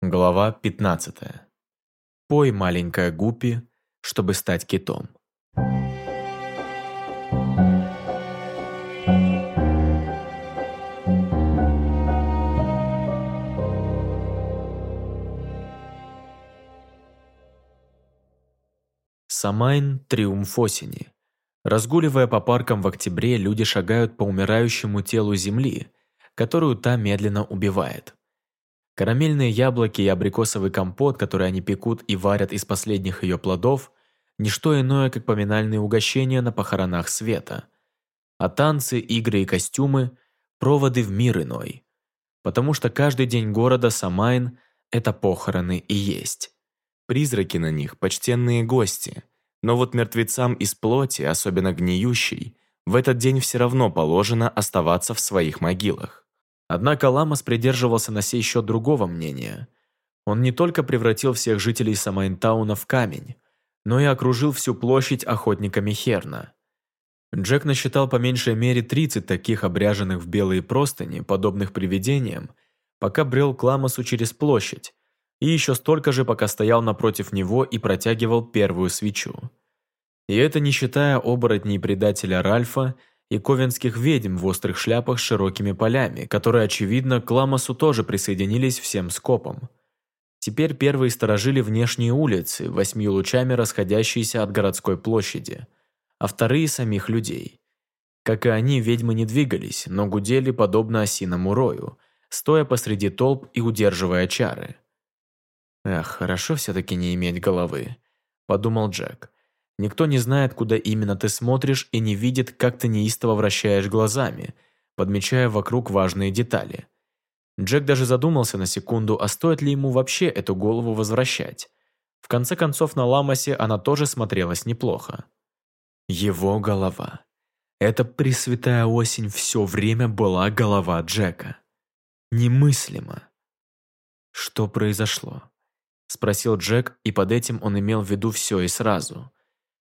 Глава 15. Пой, маленькая гуппи, чтобы стать китом. Самайн – триумф осени. Разгуливая по паркам в октябре, люди шагают по умирающему телу земли, которую та медленно убивает. Карамельные яблоки и абрикосовый компот, который они пекут и варят из последних ее плодов, ничто иное, как поминальные угощения на похоронах света. А танцы, игры и костюмы – проводы в мир иной. Потому что каждый день города Самайн – это похороны и есть. Призраки на них – почтенные гости. Но вот мертвецам из плоти, особенно гниющей, в этот день все равно положено оставаться в своих могилах. Однако Ламас придерживался на сей счет другого мнения. Он не только превратил всех жителей Самайнтауна в камень, но и окружил всю площадь охотниками Херна. Джек насчитал по меньшей мере 30 таких обряженных в белые простыни, подобных привидениям, пока брел к Ламасу через площадь, и еще столько же, пока стоял напротив него и протягивал первую свечу. И это не считая оборотней предателя Ральфа и ковенских ведьм в острых шляпах с широкими полями, которые, очевидно, к Ламасу тоже присоединились всем скопом. Теперь первые сторожили внешние улицы, восьми лучами расходящиеся от городской площади, а вторые – самих людей. Как и они, ведьмы не двигались, но гудели подобно осиному рою, стоя посреди толп и удерживая чары. «Эх, хорошо все-таки не иметь головы», – подумал Джек. Никто не знает, куда именно ты смотришь и не видит, как ты неистово вращаешь глазами, подмечая вокруг важные детали. Джек даже задумался на секунду, а стоит ли ему вообще эту голову возвращать. В конце концов, на Ламасе она тоже смотрелась неплохо. Его голова. Эта пресвятая осень все время была голова Джека. Немыслимо. Что произошло? Спросил Джек, и под этим он имел в виду все и сразу.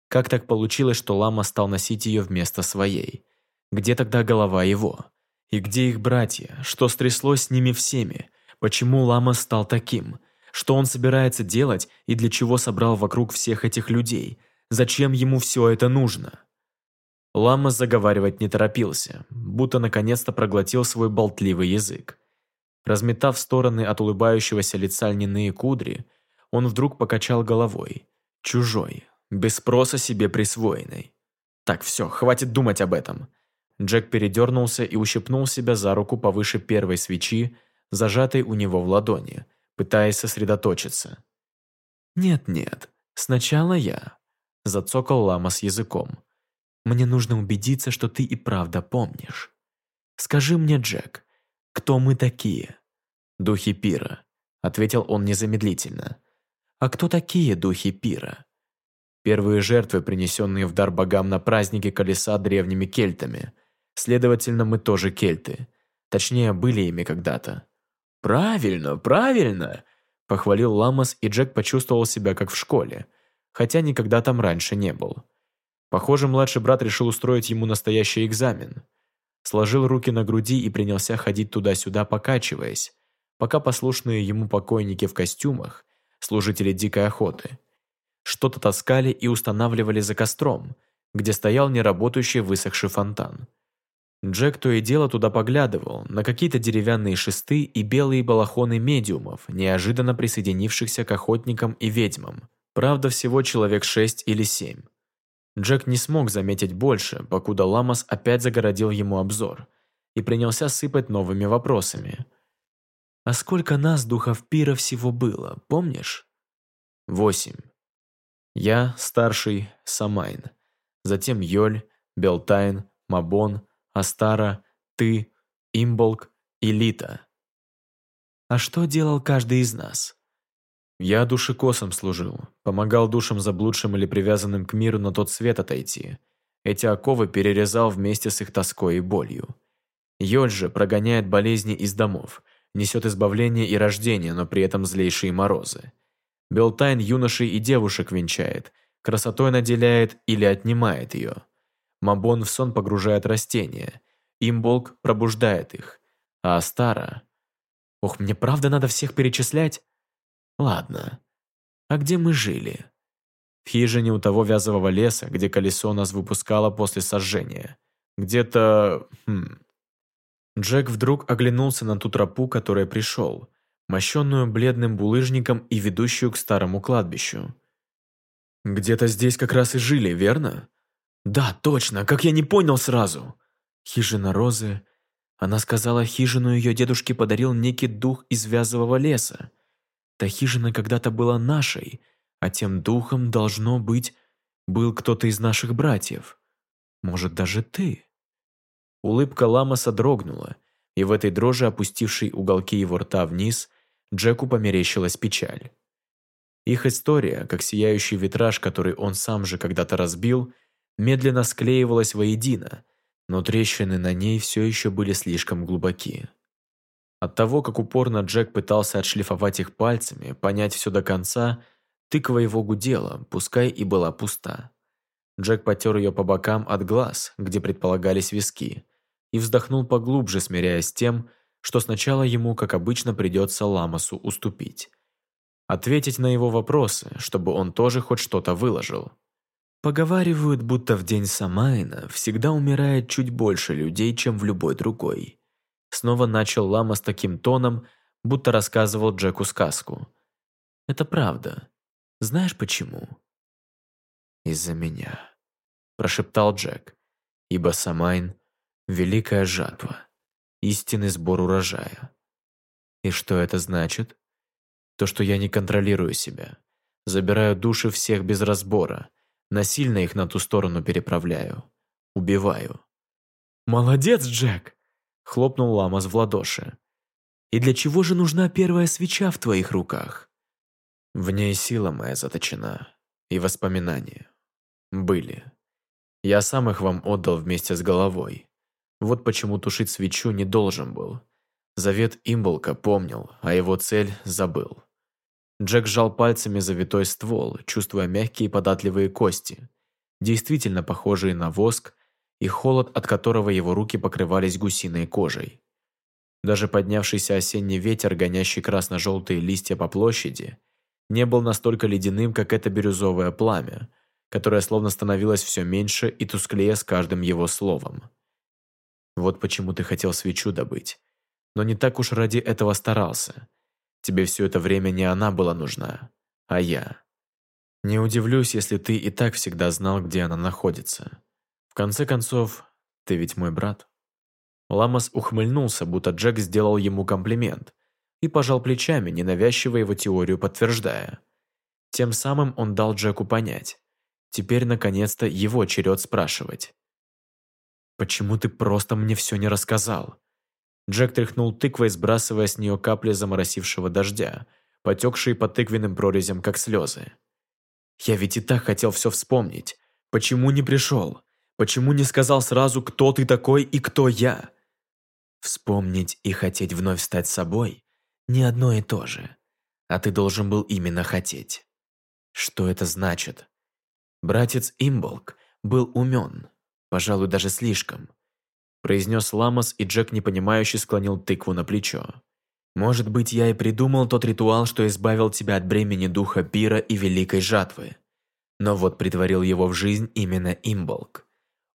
Как так получилось, что лама стал носить ее вместо своей? Где тогда голова его? И где их братья? Что стряслось с ними всеми? Почему лама стал таким? Что он собирается делать и для чего собрал вокруг всех этих людей? Зачем ему все это нужно? Лама заговаривать не торопился, будто наконец-то проглотил свой болтливый язык. Разметав стороны от улыбающегося лица льняные кудри, он вдруг покачал головой. Чужой, без спроса себе присвоенной. Так, все, хватит думать об этом. Джек передернулся и ущипнул себя за руку повыше первой свечи, зажатой у него в ладони, пытаясь сосредоточиться. «Нет-нет, сначала я», – зацокал лама с языком. «Мне нужно убедиться, что ты и правда помнишь. Скажи мне, Джек, кто мы такие?» «Духи пира», – ответил он незамедлительно. «А кто такие духи пира?» Первые жертвы, принесенные в дар богам на празднике колеса древними кельтами. Следовательно, мы тоже кельты. Точнее, были ими когда-то. «Правильно, правильно!» – похвалил Ламас, и Джек почувствовал себя как в школе, хотя никогда там раньше не был. Похоже, младший брат решил устроить ему настоящий экзамен. Сложил руки на груди и принялся ходить туда-сюда, покачиваясь, пока послушные ему покойники в костюмах, служители дикой охоты – что-то таскали и устанавливали за костром, где стоял неработающий высохший фонтан. Джек то и дело туда поглядывал, на какие-то деревянные шесты и белые балахоны медиумов, неожиданно присоединившихся к охотникам и ведьмам. Правда, всего человек шесть или семь. Джек не смог заметить больше, покуда Ламас опять загородил ему обзор и принялся сыпать новыми вопросами. «А сколько нас, духов пира, всего было, помнишь?» «Восемь», я старший Самайн, затем Йоль, Белтайн, Мабон, Астара, ты, Имболк и Лита. А что делал каждый из нас? Я душекосом служил, помогал душам заблудшим или привязанным к миру на тот свет отойти. Эти оковы перерезал вместе с их тоской и болью. Йоль же прогоняет болезни из домов, несет избавление и рождение, но при этом злейшие морозы. Белтайн юношей и девушек венчает, красотой наделяет или отнимает ее. Мабон в сон погружает растения, Имболк пробуждает их, а Астара... Ох, мне правда надо всех перечислять? Ладно. А где мы жили? В хижине у того вязового леса, где колесо нас выпускало после сожжения. Где-то... Хм... Джек вдруг оглянулся на ту тропу, которая пришел, мощенную бледным булыжником и ведущую к старому кладбищу. «Где-то здесь как раз и жили, верно?» «Да, точно, как я не понял сразу!» Хижина Розы. Она сказала, хижину ее дедушке подарил некий дух из вязового леса. Та хижина когда-то была нашей, а тем духом, должно быть, был кто-то из наших братьев. Может, даже ты?» Улыбка Ламаса дрогнула, и в этой дрожи, опустившей уголки его рта вниз, Джеку померещилась печаль. Их история, как сияющий витраж, который он сам же когда-то разбил, медленно склеивалась воедино, но трещины на ней все еще были слишком глубоки. От того, как упорно Джек пытался отшлифовать их пальцами, понять все до конца, тыква его гудела, пускай и была пуста. Джек потер ее по бокам от глаз, где предполагались виски, и вздохнул поглубже, смиряясь с тем, что сначала ему, как обычно, придется Ламасу уступить. Ответить на его вопросы, чтобы он тоже хоть что-то выложил. Поговаривают, будто в день Самайна всегда умирает чуть больше людей, чем в любой другой. Снова начал Лама с таким тоном, будто рассказывал Джеку сказку. Это правда. Знаешь почему? Из-за меня, прошептал Джек, ибо Самайн Великая жатва. Истинный сбор урожая. И что это значит? То, что я не контролирую себя. Забираю души всех без разбора. Насильно их на ту сторону переправляю. Убиваю. «Молодец, Джек!» — хлопнул Ламас в ладоши. «И для чего же нужна первая свеча в твоих руках?» В ней сила моя заточена. И воспоминания. Были. Я сам их вам отдал вместе с головой. Вот почему тушить свечу не должен был. Завет Имболка помнил, а его цель забыл. Джек сжал пальцами завитой ствол, чувствуя мягкие податливые кости, действительно похожие на воск, и холод, от которого его руки покрывались гусиной кожей. Даже поднявшийся осенний ветер, гонящий красно-желтые листья по площади, не был настолько ледяным, как это бирюзовое пламя, которое словно становилось все меньше и тусклее с каждым его словом. Вот почему ты хотел свечу добыть. Но не так уж ради этого старался. Тебе все это время не она была нужна, а я. Не удивлюсь, если ты и так всегда знал, где она находится. В конце концов, ты ведь мой брат. Ламас ухмыльнулся, будто Джек сделал ему комплимент, и пожал плечами, ненавязчиво его теорию подтверждая. Тем самым он дал Джеку понять. Теперь, наконец-то, его черед спрашивать. «Почему ты просто мне все не рассказал?» Джек тряхнул тыквой, сбрасывая с нее капли заморосившего дождя, потекшие по тыквенным прорезям, как слезы. «Я ведь и так хотел все вспомнить. Почему не пришел? Почему не сказал сразу, кто ты такой и кто я?» Вспомнить и хотеть вновь стать собой – не одно и то же. А ты должен был именно хотеть. Что это значит? Братец Имболк был умен, Пожалуй, даже слишком. Произнес Ламос, и Джек непонимающе склонил тыкву на плечо. Может быть, я и придумал тот ритуал, что избавил тебя от бремени духа пира и великой жатвы. Но вот притворил его в жизнь именно Имболк.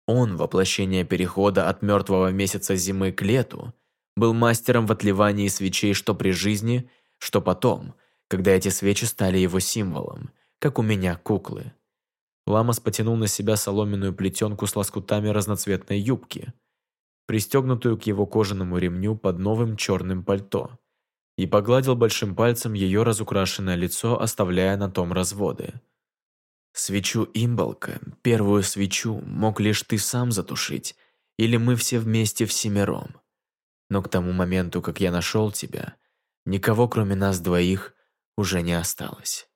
Он, воплощение перехода от мертвого месяца зимы к лету, был мастером в отливании свечей что при жизни, что потом, когда эти свечи стали его символом, как у меня куклы. Ламас потянул на себя соломенную плетенку с лоскутами разноцветной юбки, пристегнутую к его кожаному ремню под новым черным пальто, и погладил большим пальцем ее разукрашенное лицо, оставляя на том разводы. «Свечу имболка, первую свечу, мог лишь ты сам затушить, или мы все вместе всемиром. Но к тому моменту, как я нашел тебя, никого, кроме нас двоих, уже не осталось».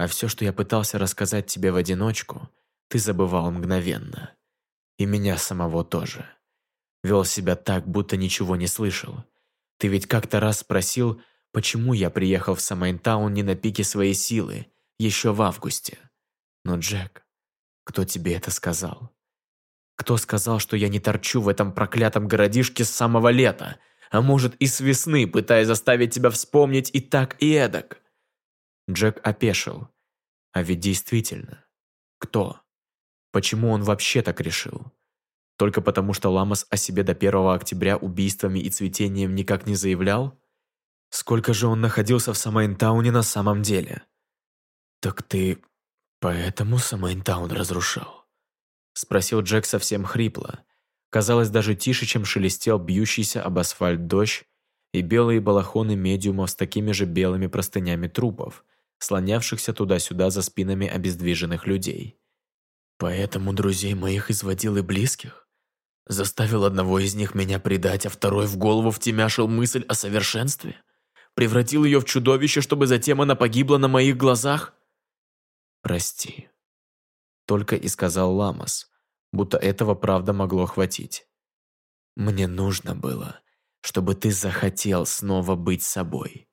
А все, что я пытался рассказать тебе в одиночку, ты забывал мгновенно. И меня самого тоже. Вел себя так, будто ничего не слышал. Ты ведь как-то раз спросил, почему я приехал в Самайнтаун не на пике своей силы, еще в августе. Но, Джек, кто тебе это сказал? Кто сказал, что я не торчу в этом проклятом городишке с самого лета, а может и с весны, пытаясь заставить тебя вспомнить и так, и эдак? Джек опешил. А ведь действительно, кто? Почему он вообще так решил? Только потому, что Ламас о себе до 1 октября убийствами и цветением никак не заявлял? Сколько же он находился в Самайнтауне на самом деле? «Так ты поэтому Самайнтаун разрушал?» Спросил Джек совсем хрипло. Казалось, даже тише, чем шелестел бьющийся об асфальт дождь и белые балахоны медиумов с такими же белыми простынями трупов, слонявшихся туда-сюда за спинами обездвиженных людей. «Поэтому друзей моих изводил и близких? Заставил одного из них меня предать, а второй в голову втемяшил мысль о совершенстве? Превратил ее в чудовище, чтобы затем она погибла на моих глазах?» «Прости», — только и сказал Ламас, будто этого правда могло хватить. «Мне нужно было, чтобы ты захотел снова быть собой.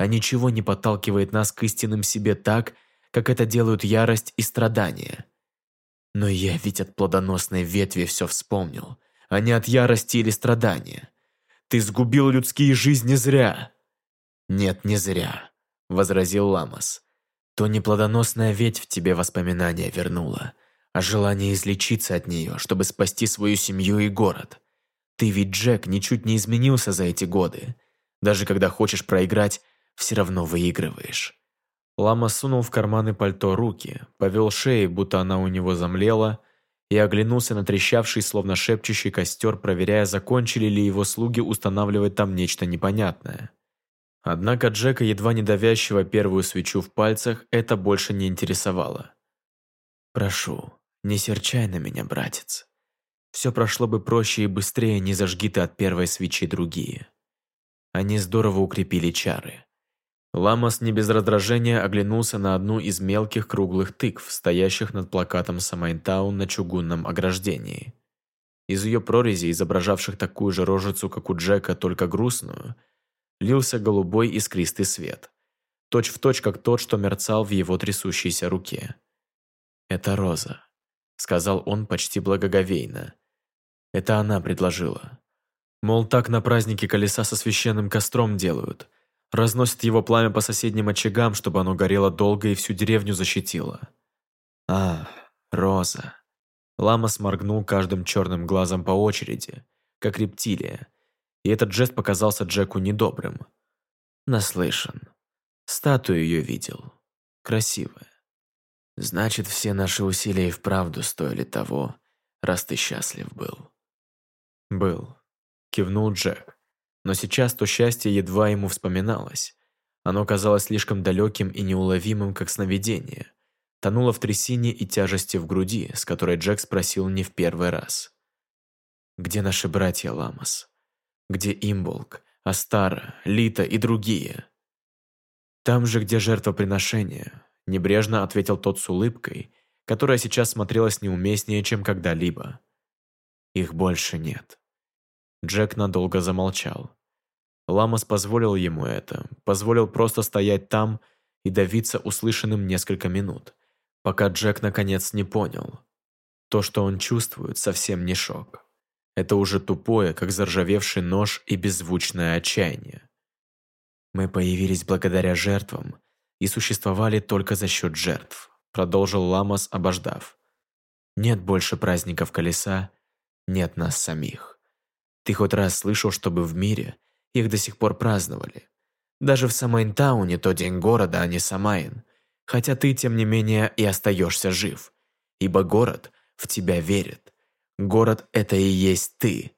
А ничего не подталкивает нас к истинным себе так, как это делают ярость и страдания. Но я ведь от плодоносной ветви все вспомнил, а не от ярости или страдания. Ты сгубил людские жизни зря. Нет, не зря, возразил Ламас. То неплодоносная ветвь тебе воспоминания вернула, а желание излечиться от нее, чтобы спасти свою семью и город. Ты ведь, Джек, ничуть не изменился за эти годы. Даже когда хочешь проиграть, все равно выигрываешь. Лама сунул в карманы пальто руки, повел шеей, будто она у него замлела, и оглянулся на трещавший, словно шепчущий костер, проверяя, закончили ли его слуги устанавливать там нечто непонятное. Однако Джека, едва не давящего первую свечу в пальцах, это больше не интересовало. «Прошу, не серчай на меня, братец. Все прошло бы проще и быстрее, не зажги ты от первой свечи другие. Они здорово укрепили чары». Ламас не без раздражения оглянулся на одну из мелких круглых тыкв, стоящих над плакатом Самайнтаун на чугунном ограждении. Из ее прорези, изображавших такую же рожицу, как у Джека, только грустную – лился голубой искристый свет, точь в точь, как тот, что мерцал в его трясущейся руке. «Это Роза», — сказал он почти благоговейно. «Это она предложила. Мол, так на празднике колеса со священным костром делают. Разносят его пламя по соседним очагам, чтобы оно горело долго и всю деревню защитило». «А, Роза». Лама сморгнул каждым черным глазом по очереди, как рептилия, и этот жест показался Джеку недобрым. Наслышан. Статую ее видел. Красивая. Значит, все наши усилия и вправду стоили того, раз ты счастлив был. Был. Кивнул Джек. Но сейчас то счастье едва ему вспоминалось. Оно казалось слишком далеким и неуловимым, как сновидение. Тонуло в трясине и тяжести в груди, с которой Джек спросил не в первый раз. «Где наши братья, Ламас?» где Имболк, Астара, Лита и другие. Там же, где жертвоприношение, небрежно ответил тот с улыбкой, которая сейчас смотрелась неуместнее, чем когда-либо. Их больше нет. Джек надолго замолчал. Ламас позволил ему это, позволил просто стоять там и давиться услышанным несколько минут, пока Джек наконец не понял. То, что он чувствует, совсем не шок. Это уже тупое, как заржавевший нож и беззвучное отчаяние. Мы появились благодаря жертвам и существовали только за счет жертв, продолжил Ламас, обождав. Нет больше праздников колеса, нет нас самих. Ты хоть раз слышал, чтобы в мире их до сих пор праздновали? Даже в Самайнтауне то день города, а не Самайн. Хотя ты, тем не менее, и остаешься жив. Ибо город в тебя верит. Город — это и есть ты.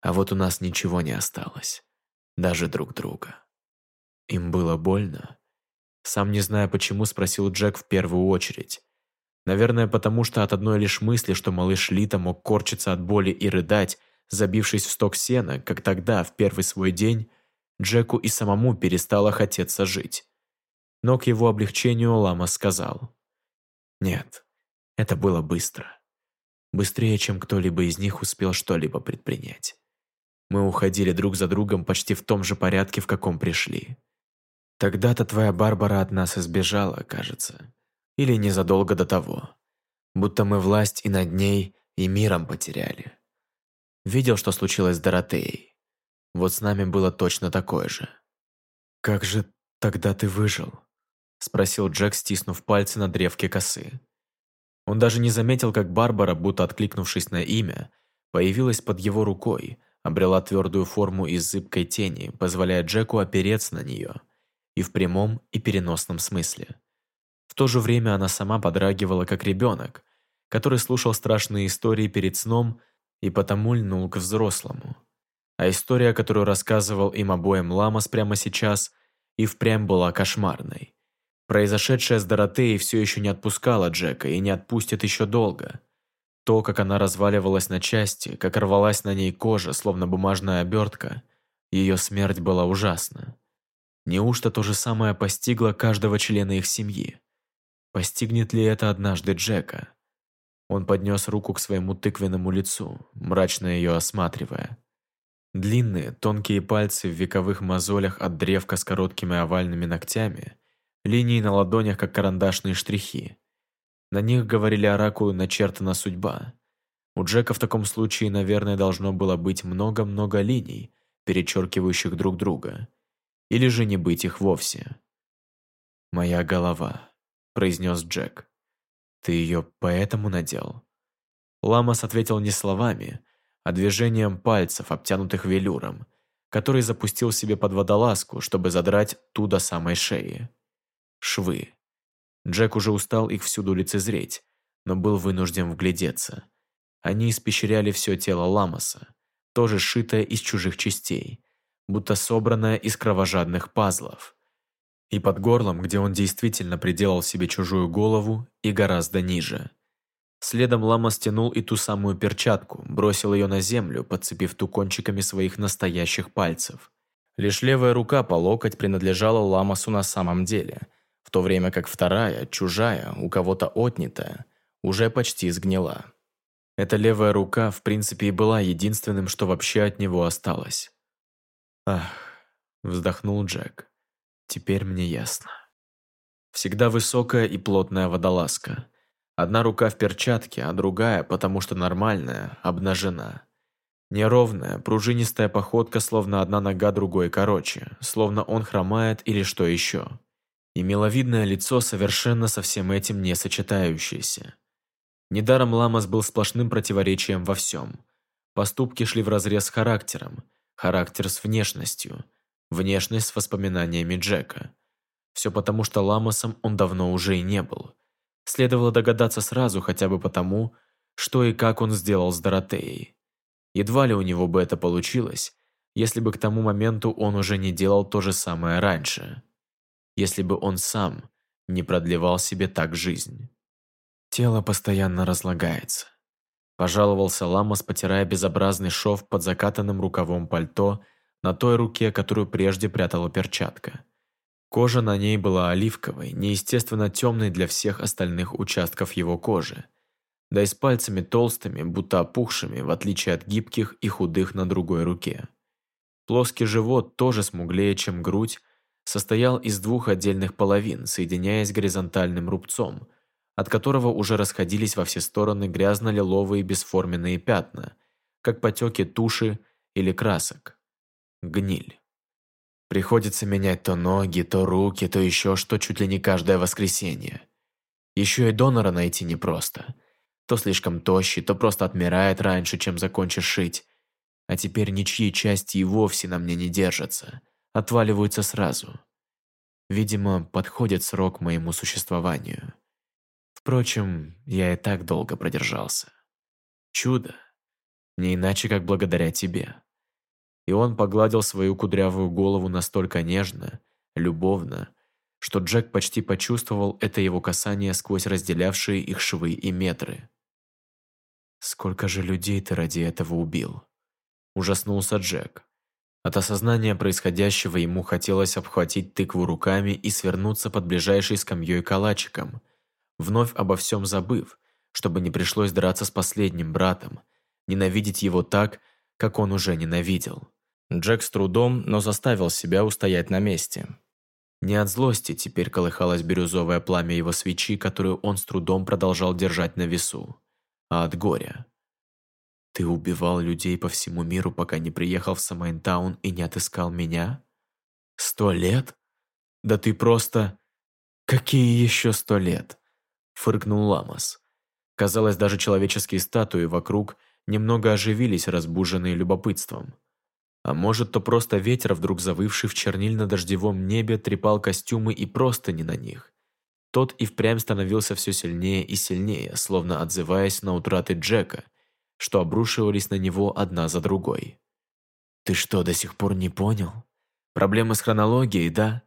А вот у нас ничего не осталось. Даже друг друга. Им было больно. Сам не зная почему, спросил Джек в первую очередь. Наверное, потому что от одной лишь мысли, что малыш Лита мог корчиться от боли и рыдать, забившись в сток сена, как тогда, в первый свой день, Джеку и самому перестало хотеться жить. Но к его облегчению Лама сказал. «Нет, это было быстро быстрее, чем кто-либо из них успел что-либо предпринять. Мы уходили друг за другом почти в том же порядке, в каком пришли. Тогда-то твоя Барбара от нас избежала, кажется. Или незадолго до того. Будто мы власть и над ней, и миром потеряли. Видел, что случилось с Доротеей. Вот с нами было точно такое же. Как же тогда ты выжил? спросил Джек, стиснув пальцы на древке косы. Он даже не заметил, как Барбара, будто откликнувшись на имя, появилась под его рукой, обрела твердую форму из зыбкой тени, позволяя Джеку опереться на нее, и в прямом и переносном смысле. В то же время она сама подрагивала, как ребенок, который слушал страшные истории перед сном и потому льнул к взрослому. А история, которую рассказывал им обоим Ламас прямо сейчас, и впрямь была кошмарной. Произошедшее с Доротеей все еще не отпускало Джека и не отпустит еще долго. То, как она разваливалась на части, как рвалась на ней кожа, словно бумажная обертка, ее смерть была ужасна. Неужто то же самое постигло каждого члена их семьи? Постигнет ли это однажды Джека? Он поднес руку к своему тыквенному лицу, мрачно ее осматривая. Длинные, тонкие пальцы в вековых мозолях от древка с короткими овальными ногтями Линии на ладонях, как карандашные штрихи. На них, говорили оракулы, начертана судьба. У Джека в таком случае, наверное, должно было быть много-много линий, перечеркивающих друг друга. Или же не быть их вовсе. «Моя голова», — произнес Джек. «Ты ее поэтому надел?» Ламас ответил не словами, а движением пальцев, обтянутых велюром, который запустил себе под водолазку, чтобы задрать ту до самой шеи швы. Джек уже устал их всюду лицезреть, но был вынужден вглядеться. Они испещряли все тело Ламаса, тоже сшитое из чужих частей, будто собранное из кровожадных пазлов. И под горлом, где он действительно приделал себе чужую голову, и гораздо ниже. Следом Лама стянул и ту самую перчатку, бросил ее на землю, подцепив ту кончиками своих настоящих пальцев. Лишь левая рука по локоть принадлежала Ламасу на самом деле – в то время как вторая, чужая, у кого-то отнятая, уже почти сгнила. Эта левая рука, в принципе, и была единственным, что вообще от него осталось. «Ах», — вздохнул Джек, — «теперь мне ясно». Всегда высокая и плотная водолазка. Одна рука в перчатке, а другая, потому что нормальная, обнажена. Неровная, пружинистая походка, словно одна нога другой короче, словно он хромает или что еще и миловидное лицо совершенно со всем этим не сочетающееся. Недаром Ламас был сплошным противоречием во всем. Поступки шли вразрез с характером, характер с внешностью, внешность с воспоминаниями Джека. Все потому, что Ламасом он давно уже и не был. Следовало догадаться сразу хотя бы потому, что и как он сделал с Доротеей. Едва ли у него бы это получилось, если бы к тому моменту он уже не делал то же самое раньше если бы он сам не продлевал себе так жизнь. Тело постоянно разлагается. Пожаловался Ламос, потирая безобразный шов под закатанным рукавом пальто на той руке, которую прежде прятала перчатка. Кожа на ней была оливковой, неестественно темной для всех остальных участков его кожи, да и с пальцами толстыми, будто опухшими, в отличие от гибких и худых на другой руке. Плоский живот тоже смуглее, чем грудь, состоял из двух отдельных половин, соединяясь горизонтальным рубцом, от которого уже расходились во все стороны грязно-лиловые бесформенные пятна, как потеки туши или красок. Гниль. Приходится менять то ноги, то руки, то еще что чуть ли не каждое воскресенье. Еще и донора найти непросто. То слишком тощий, то просто отмирает раньше, чем закончишь шить. А теперь ничьи части и вовсе на мне не держатся отваливаются сразу. Видимо, подходит срок моему существованию. Впрочем, я и так долго продержался. Чудо. Не иначе, как благодаря тебе. И он погладил свою кудрявую голову настолько нежно, любовно, что Джек почти почувствовал это его касание сквозь разделявшие их швы и метры. «Сколько же людей ты ради этого убил?» Ужаснулся Джек. От осознания происходящего ему хотелось обхватить тыкву руками и свернуться под ближайшей скамьей калачиком, вновь обо всем забыв, чтобы не пришлось драться с последним братом, ненавидеть его так, как он уже ненавидел. Джек с трудом, но заставил себя устоять на месте. Не от злости теперь колыхалось бирюзовое пламя его свечи, которую он с трудом продолжал держать на весу, а от горя. Ты убивал людей по всему миру, пока не приехал в Самайнтаун и не отыскал меня? Сто лет? Да ты просто... «Какие еще сто лет?» – фыркнул Ламас. Казалось, даже человеческие статуи вокруг немного оживились, разбуженные любопытством. А может, то просто ветер, вдруг завывший в чернильно-дождевом небе, трепал костюмы и простыни на них. Тот и впрямь становился все сильнее и сильнее, словно отзываясь на утраты Джека, что обрушивались на него одна за другой. «Ты что, до сих пор не понял? Проблемы с хронологией, да?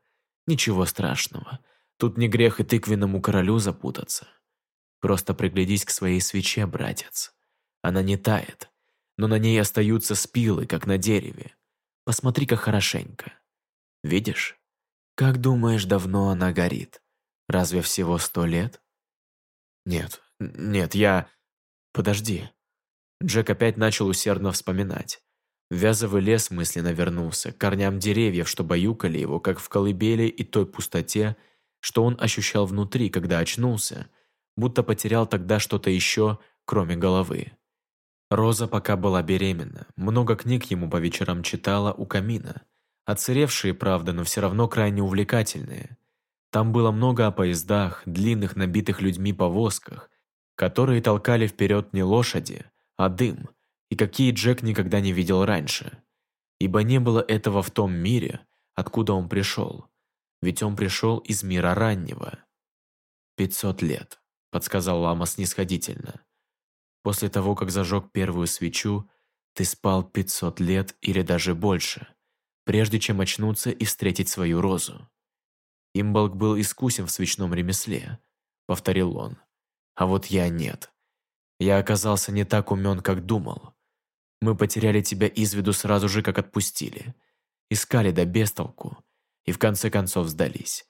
Ничего страшного. Тут не грех и тыквенному королю запутаться. Просто приглядись к своей свече, братец. Она не тает, но на ней остаются спилы, как на дереве. Посмотри-ка хорошенько. Видишь? Как думаешь, давно она горит? Разве всего сто лет? Нет, нет, я... Подожди. Джек опять начал усердно вспоминать. Вязовый лес мысленно вернулся к корням деревьев, что баюкали его, как в колыбели и той пустоте, что он ощущал внутри, когда очнулся – будто потерял тогда что-то еще, кроме головы. Роза пока была беременна, много книг ему по вечерам читала у камина. Отсыревшие, правда, но все равно крайне увлекательные. Там было много о поездах, длинных набитых людьми повозках, которые толкали вперед не лошади, а дым, и какие Джек никогда не видел раньше. Ибо не было этого в том мире, откуда он пришел. Ведь он пришел из мира раннего. Пятьсот лет подсказал Лама снисходительно. После того, как зажег первую свечу, ты спал 500 лет или даже больше, прежде чем очнуться и встретить свою розу. Имбалк был искусен в свечном ремесле, повторил он. А вот я нет. Я оказался не так умен, как думал. Мы потеряли тебя из виду сразу же, как отпустили. Искали до да бестолку. И в конце концов сдались.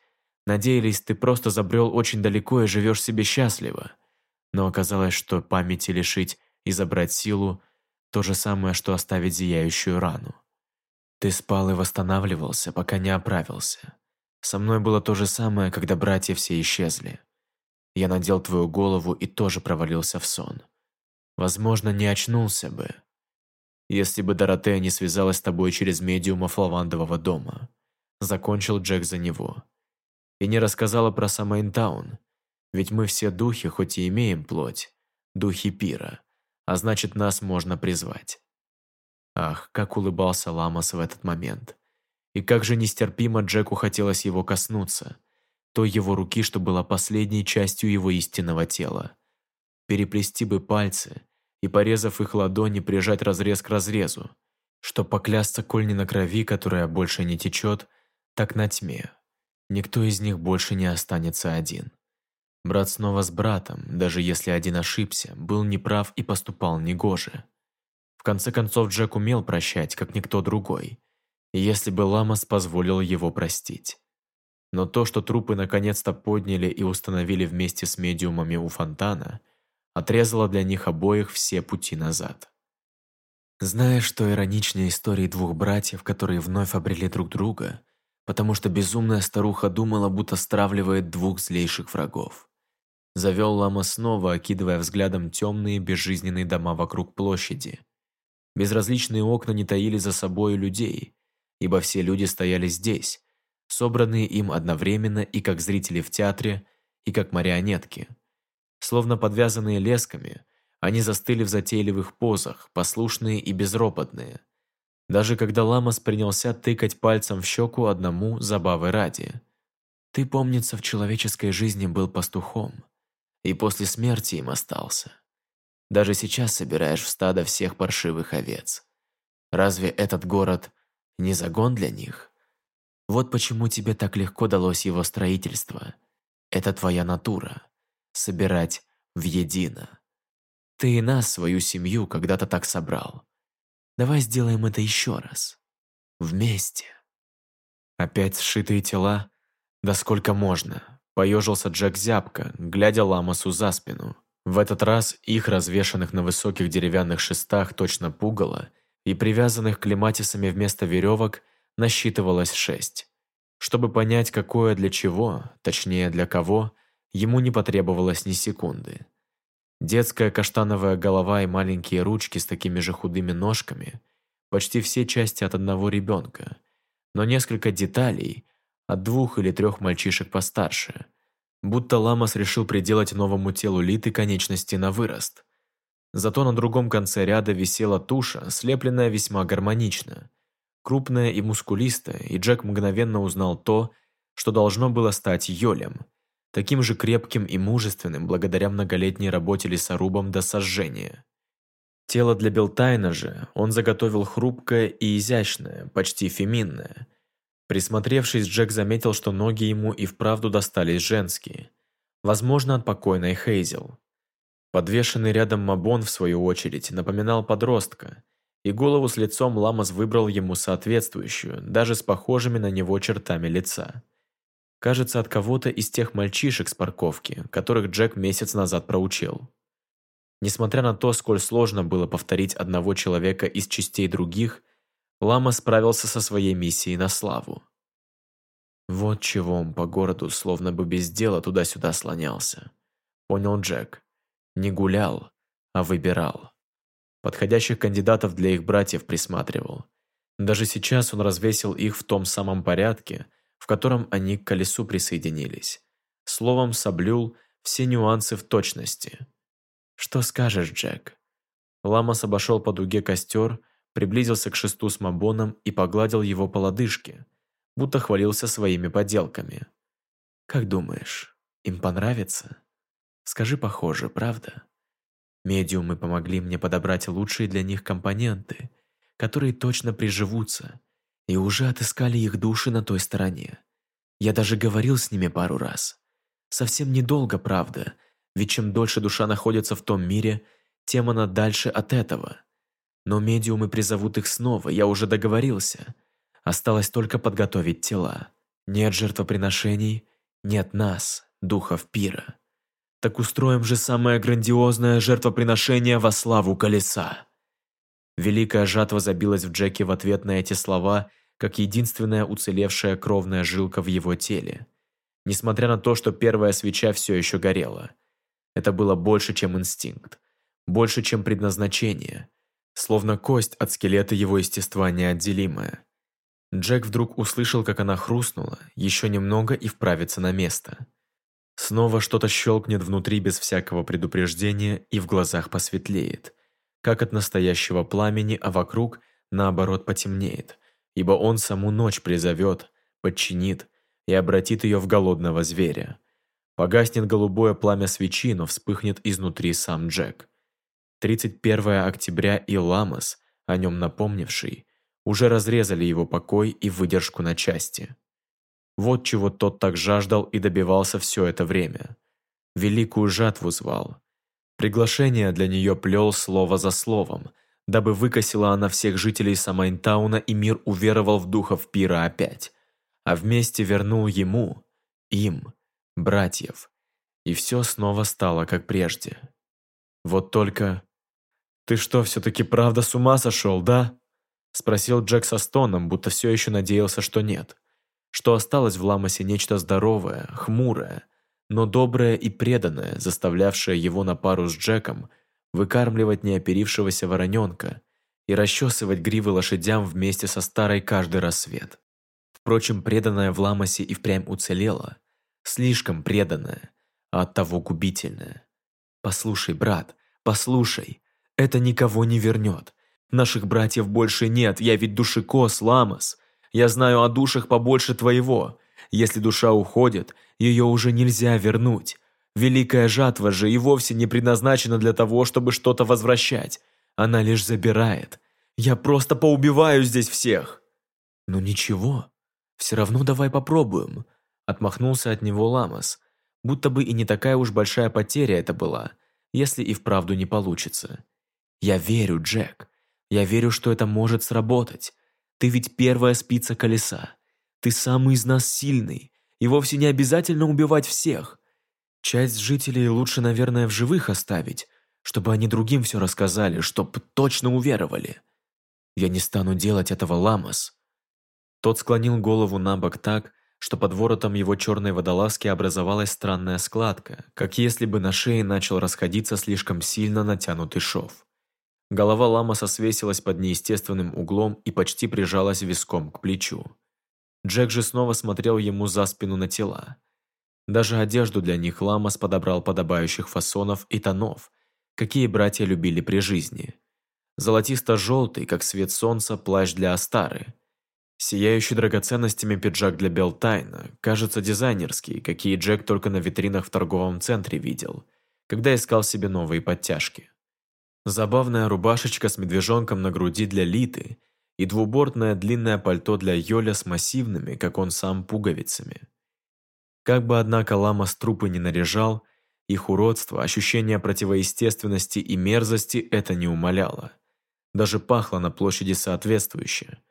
Надеялись, ты просто забрел очень далеко и живешь себе счастливо. Но оказалось, что памяти лишить и забрать силу – то же самое, что оставить зияющую рану. Ты спал и восстанавливался, пока не оправился. Со мной было то же самое, когда братья все исчезли. Я надел твою голову и тоже провалился в сон. Возможно, не очнулся бы, если бы Доротея не связалась с тобой через медиума Флавандового дома. Закончил Джек за него и не рассказала про Самайнтаун, ведь мы все духи, хоть и имеем плоть, духи пира, а значит, нас можно призвать. Ах, как улыбался Ламас в этот момент. И как же нестерпимо Джеку хотелось его коснуться, той его руки, что была последней частью его истинного тела. Переплести бы пальцы и, порезав их ладони, прижать разрез к разрезу, что поклясться, коль не на крови, которая больше не течет, так на тьме, Никто из них больше не останется один. Брат снова с братом, даже если один ошибся, был неправ и поступал негоже. В конце концов, Джек умел прощать, как никто другой, если бы Ламас позволил его простить. Но то, что трупы наконец-то подняли и установили вместе с медиумами у фонтана, отрезало для них обоих все пути назад. Зная, что ироничнее истории двух братьев, которые вновь обрели друг друга – потому что безумная старуха думала, будто стравливает двух злейших врагов. Завел лама снова, окидывая взглядом темные безжизненные дома вокруг площади. Безразличные окна не таили за собой людей, ибо все люди стояли здесь, собранные им одновременно и как зрители в театре, и как марионетки. Словно подвязанные лесками, они застыли в затейливых позах, послушные и безропотные – даже когда Ламас принялся тыкать пальцем в щеку одному забавы ради. Ты, помнится, в человеческой жизни был пастухом, и после смерти им остался. Даже сейчас собираешь в стадо всех паршивых овец. Разве этот город не загон для них? Вот почему тебе так легко далось его строительство. Это твоя натура – собирать в едино. Ты и нас, свою семью, когда-то так собрал. Давай сделаем это еще раз. Вместе. Опять сшитые тела? Да сколько можно? Поежился Джек зябко, глядя Ламасу за спину. В этот раз их, развешанных на высоких деревянных шестах, точно пугало, и привязанных клематисами вместо веревок, насчитывалось шесть. Чтобы понять, какое для чего, точнее для кого, ему не потребовалось ни секунды. Детская каштановая голова и маленькие ручки с такими же худыми ножками – почти все части от одного ребенка, но несколько деталей от двух или трех мальчишек постарше, Будто Ламас решил приделать новому телу Литы конечности на вырост. Зато на другом конце ряда висела туша, слепленная весьма гармонично. Крупная и мускулистая, и Джек мгновенно узнал то, что должно было стать Йолем, таким же крепким и мужественным благодаря многолетней работе лесорубом до сожжения. Тело для Белтайна же он заготовил хрупкое и изящное, почти феминное. Присмотревшись, Джек заметил, что ноги ему и вправду достались женские. Возможно, от покойной Хейзел. Подвешенный рядом Мабон, в свою очередь, напоминал подростка, и голову с лицом Ламас выбрал ему соответствующую, даже с похожими на него чертами лица. Кажется, от кого-то из тех мальчишек с парковки, которых Джек месяц назад проучил. Несмотря на то, сколь сложно было повторить одного человека из частей других, Лама справился со своей миссией на славу. Вот чего он по городу словно бы без дела туда-сюда слонялся. Понял Джек. Не гулял, а выбирал. Подходящих кандидатов для их братьев присматривал. Даже сейчас он развесил их в том самом порядке, в котором они к колесу присоединились. Словом, соблюл все нюансы в точности. «Что скажешь, Джек?» Ламас обошел по дуге костер, приблизился к шесту с Мабоном и погладил его по лодыжке, будто хвалился своими поделками. «Как думаешь, им понравится? Скажи, похоже, правда?» Медиумы помогли мне подобрать лучшие для них компоненты, которые точно приживутся, и уже отыскали их души на той стороне. Я даже говорил с ними пару раз. Совсем недолго, правда, ведь чем дольше душа находится в том мире, тем она дальше от этого. Но медиумы призовут их снова, я уже договорился. Осталось только подготовить тела. Нет жертвоприношений, нет нас, духов пира. Так устроим же самое грандиозное жертвоприношение во славу колеса. Великая жатва забилась в Джеке в ответ на эти слова, как единственная уцелевшая кровная жилка в его теле. Несмотря на то, что первая свеча все еще горела. Это было больше, чем инстинкт. Больше, чем предназначение. Словно кость от скелета его естества неотделимая. Джек вдруг услышал, как она хрустнула, еще немного и вправится на место. Снова что-то щелкнет внутри без всякого предупреждения и в глазах посветлеет – как от настоящего пламени, а вокруг, наоборот, потемнеет, ибо он саму ночь призовет, подчинит и обратит ее в голодного зверя. Погаснет голубое пламя свечи, но вспыхнет изнутри сам Джек. 31 октября и Ламас, о нем напомнивший, уже разрезали его покой и выдержку на части. Вот чего тот так жаждал и добивался все это время. Великую жатву звал, Приглашение для нее плел слово за словом, дабы выкосила она всех жителей Самайнтауна и мир уверовал в духов пира опять, а вместе вернул ему, им, братьев, и все снова стало как прежде. Вот только... «Ты что, все-таки правда с ума сошел, да?» Спросил Джек со стоном, будто все еще надеялся, что нет. Что осталось в Ламасе нечто здоровое, хмурое, но добрая и преданная, заставлявшая его на пару с Джеком выкармливать неоперившегося вороненка и расчесывать гривы лошадям вместе со старой каждый рассвет. Впрочем, преданная в Ламасе и впрямь уцелела, слишком преданная, а оттого губительная. «Послушай, брат, послушай, это никого не вернет. Наших братьев больше нет, я ведь душекос, Ламас. Я знаю о душах побольше твоего. Если душа уходит, ее уже нельзя вернуть. Великая жатва же и вовсе не предназначена для того, чтобы что-то возвращать. Она лишь забирает. Я просто поубиваю здесь всех. Ну ничего, все равно давай попробуем. Отмахнулся от него Ламас. Будто бы и не такая уж большая потеря это была, если и вправду не получится. Я верю, Джек. Я верю, что это может сработать. Ты ведь первая спица колеса. Ты самый из нас сильный, и вовсе не обязательно убивать всех. Часть жителей лучше, наверное, в живых оставить, чтобы они другим все рассказали, чтоб точно уверовали. Я не стану делать этого, Ламас. Тот склонил голову на бок так, что под воротом его черной водолазки образовалась странная складка, как если бы на шее начал расходиться слишком сильно натянутый шов. Голова Ламаса свесилась под неестественным углом и почти прижалась виском к плечу. Джек же снова смотрел ему за спину на тела. Даже одежду для них Ламас подобрал подобающих фасонов и тонов, какие братья любили при жизни. Золотисто-желтый, как свет солнца, плащ для Астары. Сияющий драгоценностями пиджак для Белтайна, кажется дизайнерский, какие Джек только на витринах в торговом центре видел, когда искал себе новые подтяжки. Забавная рубашечка с медвежонком на груди для Литы и двубортное длинное пальто для Йоля с массивными, как он сам, пуговицами. Как бы, однако, Ламас трупы не наряжал, их уродство, ощущение противоестественности и мерзости это не умаляло. Даже пахло на площади соответствующе.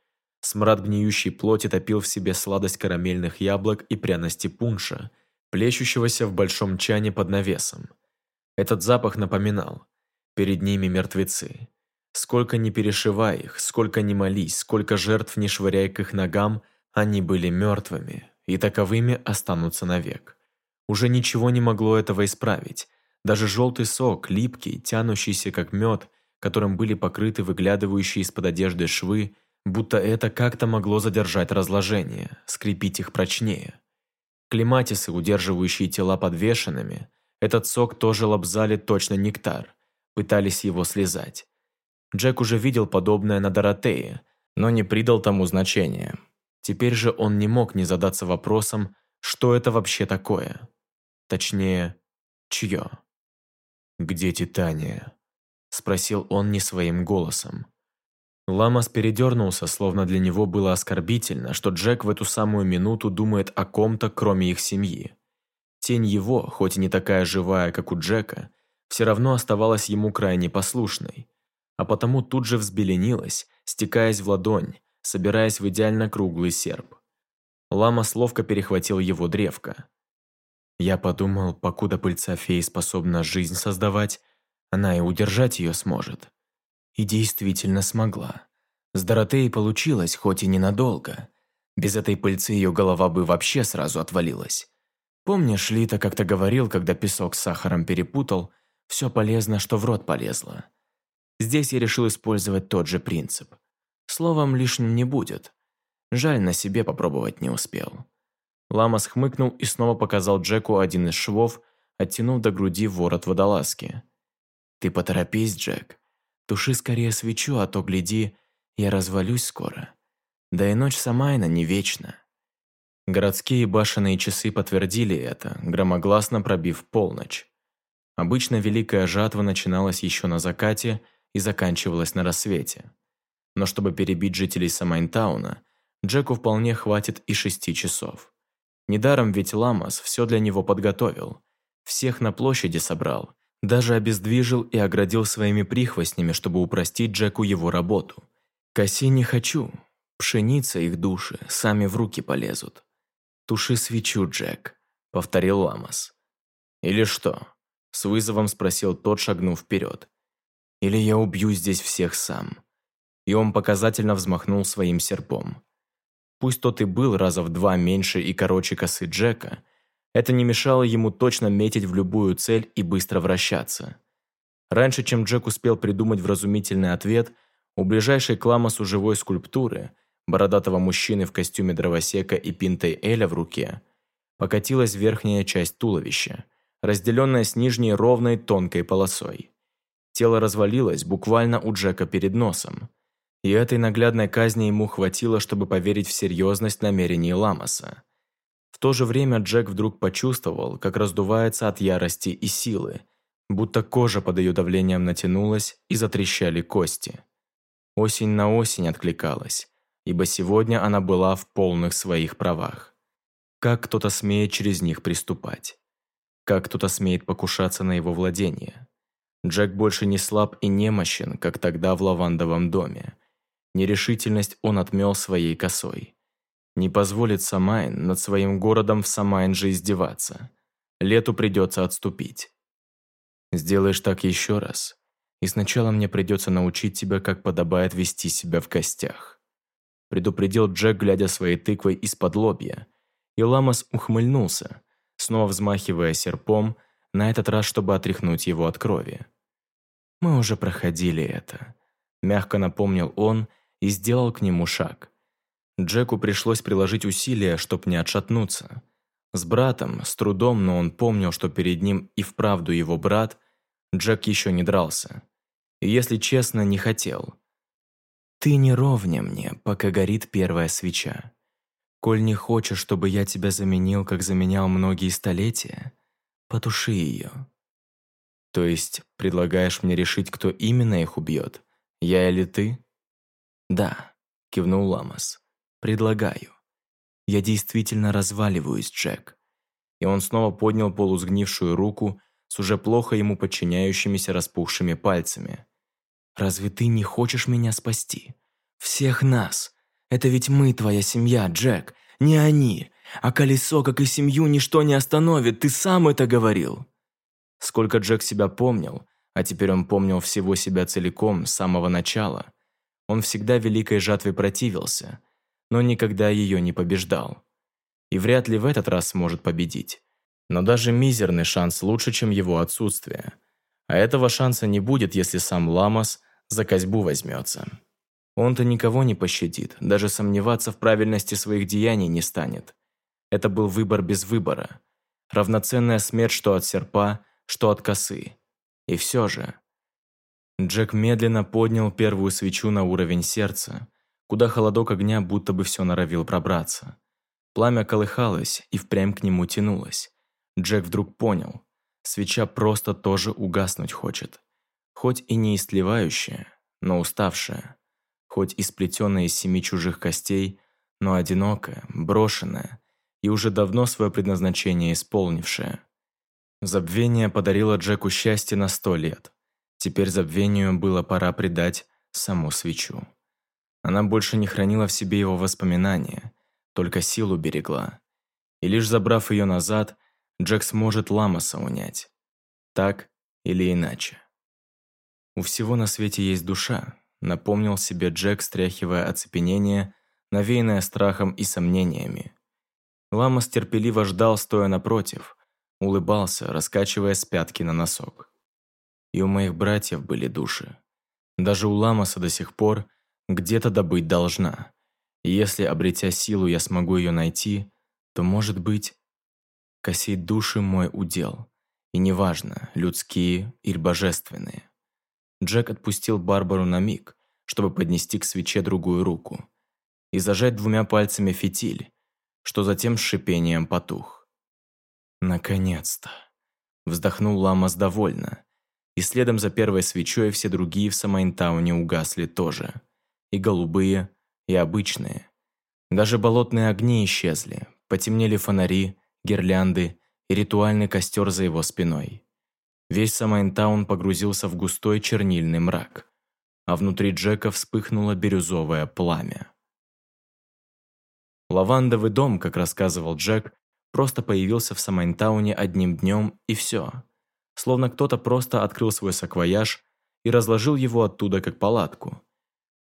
Смрад гниющей плоти топил в себе сладость карамельных яблок и пряности пунша, плещущегося в большом чане под навесом. Этот запах напоминал. Перед ними мертвецы. Сколько ни перешивай их, сколько ни молись, сколько жертв не швыряй к их ногам, они были мертвыми, и таковыми останутся навек. Уже ничего не могло этого исправить. Даже желтый сок, липкий, тянущийся как мед, которым были покрыты выглядывающие из-под одежды швы, будто это как-то могло задержать разложение, скрепить их прочнее. Клематисы, удерживающие тела подвешенными, этот сок тоже лобзали точно нектар, пытались его слезать. Джек уже видел подобное на Доротее, но не придал тому значения. Теперь же он не мог не задаться вопросом, что это вообще такое. Точнее, чье. «Где Титания?» – спросил он не своим голосом. Ламас передернулся, словно для него было оскорбительно, что Джек в эту самую минуту думает о ком-то, кроме их семьи. Тень его, хоть и не такая живая, как у Джека, все равно оставалась ему крайне послушной, а потому тут же взбеленилась, стекаясь в ладонь, собираясь в идеально круглый серп. Ламас ловко перехватил его древко. Я подумал, покуда пыльца феи способна жизнь создавать, она и удержать ее сможет. И действительно смогла. С Доротеей получилось, хоть и ненадолго. Без этой пыльцы ее голова бы вообще сразу отвалилась. Помнишь, Лита как-то говорил, когда песок с сахаром перепутал, все полезно, что в рот полезло. Здесь я решил использовать тот же принцип. Словом, лишним не будет. Жаль, на себе попробовать не успел. Ламас хмыкнул и снова показал Джеку один из швов, оттянув до груди ворот водолазки. «Ты поторопись, Джек. Туши скорее свечу, а то, гляди, я развалюсь скоро. Да и ночь Самайна не вечна». Городские башенные часы подтвердили это, громогласно пробив полночь. Обычно великая жатва начиналась еще на закате и заканчивалась на рассвете. Но чтобы перебить жителей Самайнтауна, Джеку вполне хватит и шести часов. Недаром ведь Ламас все для него подготовил. Всех на площади собрал, даже обездвижил и оградил своими прихвостнями, чтобы упростить Джеку его работу. «Коси не хочу. Пшеница их души, сами в руки полезут. Туши свечу, Джек», — повторил Ламас. «Или что?» — с вызовом спросил тот, шагнув вперед. «Или я убью здесь всех сам» и он показательно взмахнул своим серпом. Пусть тот и был раза в два меньше и короче косы Джека, это не мешало ему точно метить в любую цель и быстро вращаться. Раньше, чем Джек успел придумать вразумительный ответ, у ближайшей к Ламасу живой скульптуры, бородатого мужчины в костюме дровосека и пинтой Эля в руке, покатилась верхняя часть туловища, разделенная с нижней ровной тонкой полосой. Тело развалилось буквально у Джека перед носом – и этой наглядной казни ему хватило, чтобы поверить в серьезность намерений Ламаса. В то же время Джек вдруг почувствовал, как раздувается от ярости и силы, будто кожа под ее давлением натянулась и затрещали кости. Осень на осень откликалась, ибо сегодня она была в полных своих правах. Как кто-то смеет через них преступать? Как кто-то смеет покушаться на его владение? Джек больше не слаб и немощен, как тогда в лавандовом доме. Нерешительность он отмел своей косой. Не позволит Самайн над своим городом в Самайн же издеваться. Лету придется отступить. Сделаешь так еще раз, и сначала мне придется научить тебя, как подобает вести себя в гостях. Предупредил Джек, глядя своей тыквой из-под лобья. И Ламас ухмыльнулся, снова взмахивая серпом, на этот раз, чтобы отряхнуть его от крови. «Мы уже проходили это», – мягко напомнил он – и сделал к нему шаг. Джеку пришлось приложить усилия, чтобы не отшатнуться. С братом, с трудом, но он помнил, что перед ним и вправду его брат, Джек еще не дрался. И, если честно, не хотел. «Ты не ровня мне, пока горит первая свеча. Коль не хочешь, чтобы я тебя заменил, как заменял многие столетия, потуши ее». «То есть предлагаешь мне решить, кто именно их убьет? Я или ты?» «Да», — кивнул Ламас. «Предлагаю. Я действительно разваливаюсь, Джек». И он снова поднял полусгнившую руку с уже плохо ему подчиняющимися распухшими пальцами. «Разве ты не хочешь меня спасти? Всех нас. Это ведь мы твоя семья, Джек, не они. А колесо, как и семью, ничто не остановит, ты сам это говорил». Сколько Джек себя помнил, а теперь он помнил всего себя целиком, с самого начала, он всегда великой жатве противился, но никогда ее не побеждал. И вряд ли в этот раз сможет победить. Но даже мизерный шанс лучше, чем его отсутствие. А этого шанса не будет, если сам Ламас за козьбу возьмется. Он-то никого не пощадит, даже сомневаться в правильности своих деяний не станет. Это был выбор без выбора. Равноценная смерть что от серпа, что от косы. И все же... Джек медленно поднял первую свечу на уровень сердца, куда холодок огня будто бы все норовил пробраться. Пламя колыхалось и впрямь к нему тянулось. Джек вдруг понял, свеча просто тоже угаснуть хочет. Хоть и не истлевающая, но уставшая. Хоть и сплетенная из семи чужих костей, но одинокая, брошенная и уже давно свое предназначение исполнившая. Забвение подарило Джеку счастье на сто лет. Теперь забвению было пора предать саму свечу. Она больше не хранила в себе его воспоминания, только силу берегла. И лишь забрав ее назад, Джек сможет Ламаса унять. Так или иначе. «У всего на свете есть душа», напомнил себе Джек, стряхивая оцепенение, навеянное страхом и сомнениями. Ламас терпеливо ждал, стоя напротив, улыбался, раскачивая с пятки на носок. И у моих братьев были души. Даже у Ламаса до сих пор где-то добыть должна. И если, обретя силу, я смогу ее найти, то, может быть, косить души мой удел. И неважно, людские или божественные. Джек отпустил Барбару на миг, чтобы поднести к свече другую руку и зажать двумя пальцами фитиль, что затем с шипением потух. «Наконец-то!» – вздохнул Ламас довольно, и следом за первой свечой все другие в Самайнтауне угасли тоже. И голубые, и обычные. Даже болотные огни исчезли, потемнели фонари, гирлянды и ритуальный костер за его спиной. Весь Самайнтаун погрузился в густой чернильный мрак, а внутри Джека вспыхнуло бирюзовое пламя. Лавандовый дом, как рассказывал Джек, просто появился в Самайнтауне одним днем и все. Словно кто-то просто открыл свой саквояж и разложил его оттуда как палатку.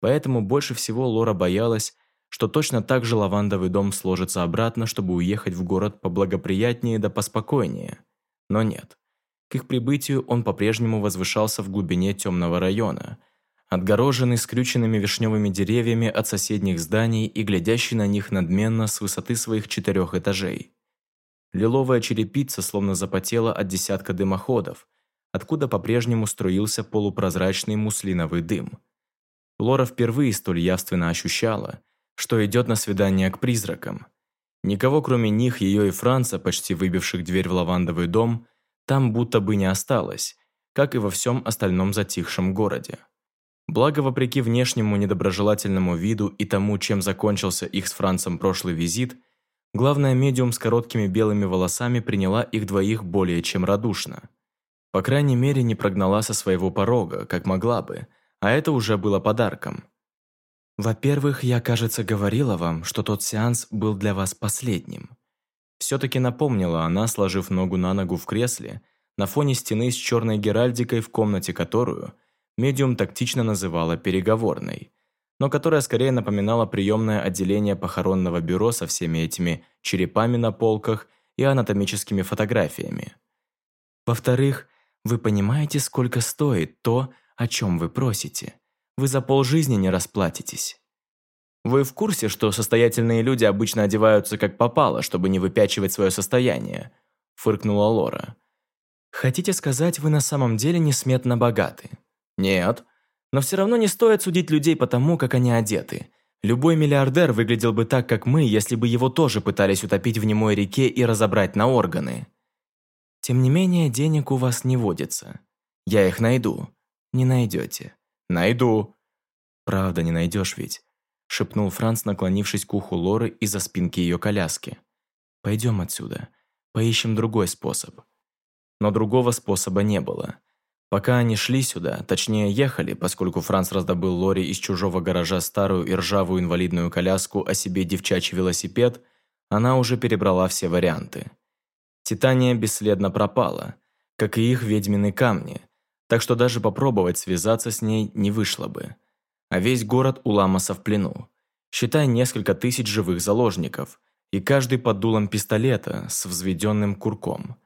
Поэтому больше всего Лора боялась, что точно так же лавандовый дом сложится обратно, чтобы уехать в город поблагоприятнее да поспокойнее. Но нет. К их прибытию он по-прежнему возвышался в глубине темного района, отгороженный скрюченными вишневыми деревьями от соседних зданий и глядящий на них надменно с высоты своих четырех этажей. Лиловая черепица словно запотела от десятка дымоходов, откуда по-прежнему струился полупрозрачный муслиновый дым. Лора впервые столь явственно ощущала, что идет на свидание к призракам. Никого, кроме них, ее и Франца, почти выбивших дверь в лавандовый дом, там будто бы не осталось, как и во всем остальном затихшем городе. Благо, вопреки внешнему недоброжелательному виду и тому, чем закончился их с Францем прошлый визит, главная медиум с короткими белыми волосами приняла их двоих более чем радушно. По крайней мере, не прогнала со своего порога, как могла бы, а это уже было подарком. «Во-первых, я, кажется, говорила вам, что тот сеанс был для вас последним», все-таки напомнила она, сложив ногу на ногу в кресле, на фоне стены с черной геральдикой в комнате которую медиум тактично называла переговорной, но которая скорее напоминала приемное отделение похоронного бюро со всеми этими черепами на полках и анатомическими фотографиями. Во-вторых, вы понимаете, сколько стоит то, о чем вы просите. Вы за полжизни не расплатитесь. Вы в курсе, что состоятельные люди обычно одеваются как попало, чтобы не выпячивать свое состояние?» – фыркнула Лора. «Хотите сказать, вы на самом деле несметно богаты?» «Нет. Но все равно не стоит судить людей по тому, как они одеты. Любой миллиардер выглядел бы так, как мы, если бы его тоже пытались утопить в немой реке и разобрать на органы. Тем не менее, денег у вас не водится. Я их найду. Не найдете. Найду. Правда, не найдешь ведь шепнул Франц, наклонившись к уху Лоры из-за спинки ее коляски. «Пойдем отсюда. Поищем другой способ». Но другого способа не было. Пока они шли сюда, точнее ехали, поскольку Франц раздобыл Лори из чужого гаража старую и ржавую инвалидную коляску, а себе девчачий велосипед, она уже перебрала все варианты. Титания бесследно пропала, как и их ведьмины камни, так что даже попробовать связаться с ней не вышло бы а весь город у Ламаса в плену. Считай несколько тысяч живых заложников, и каждый под дулом пистолета с взведенным курком.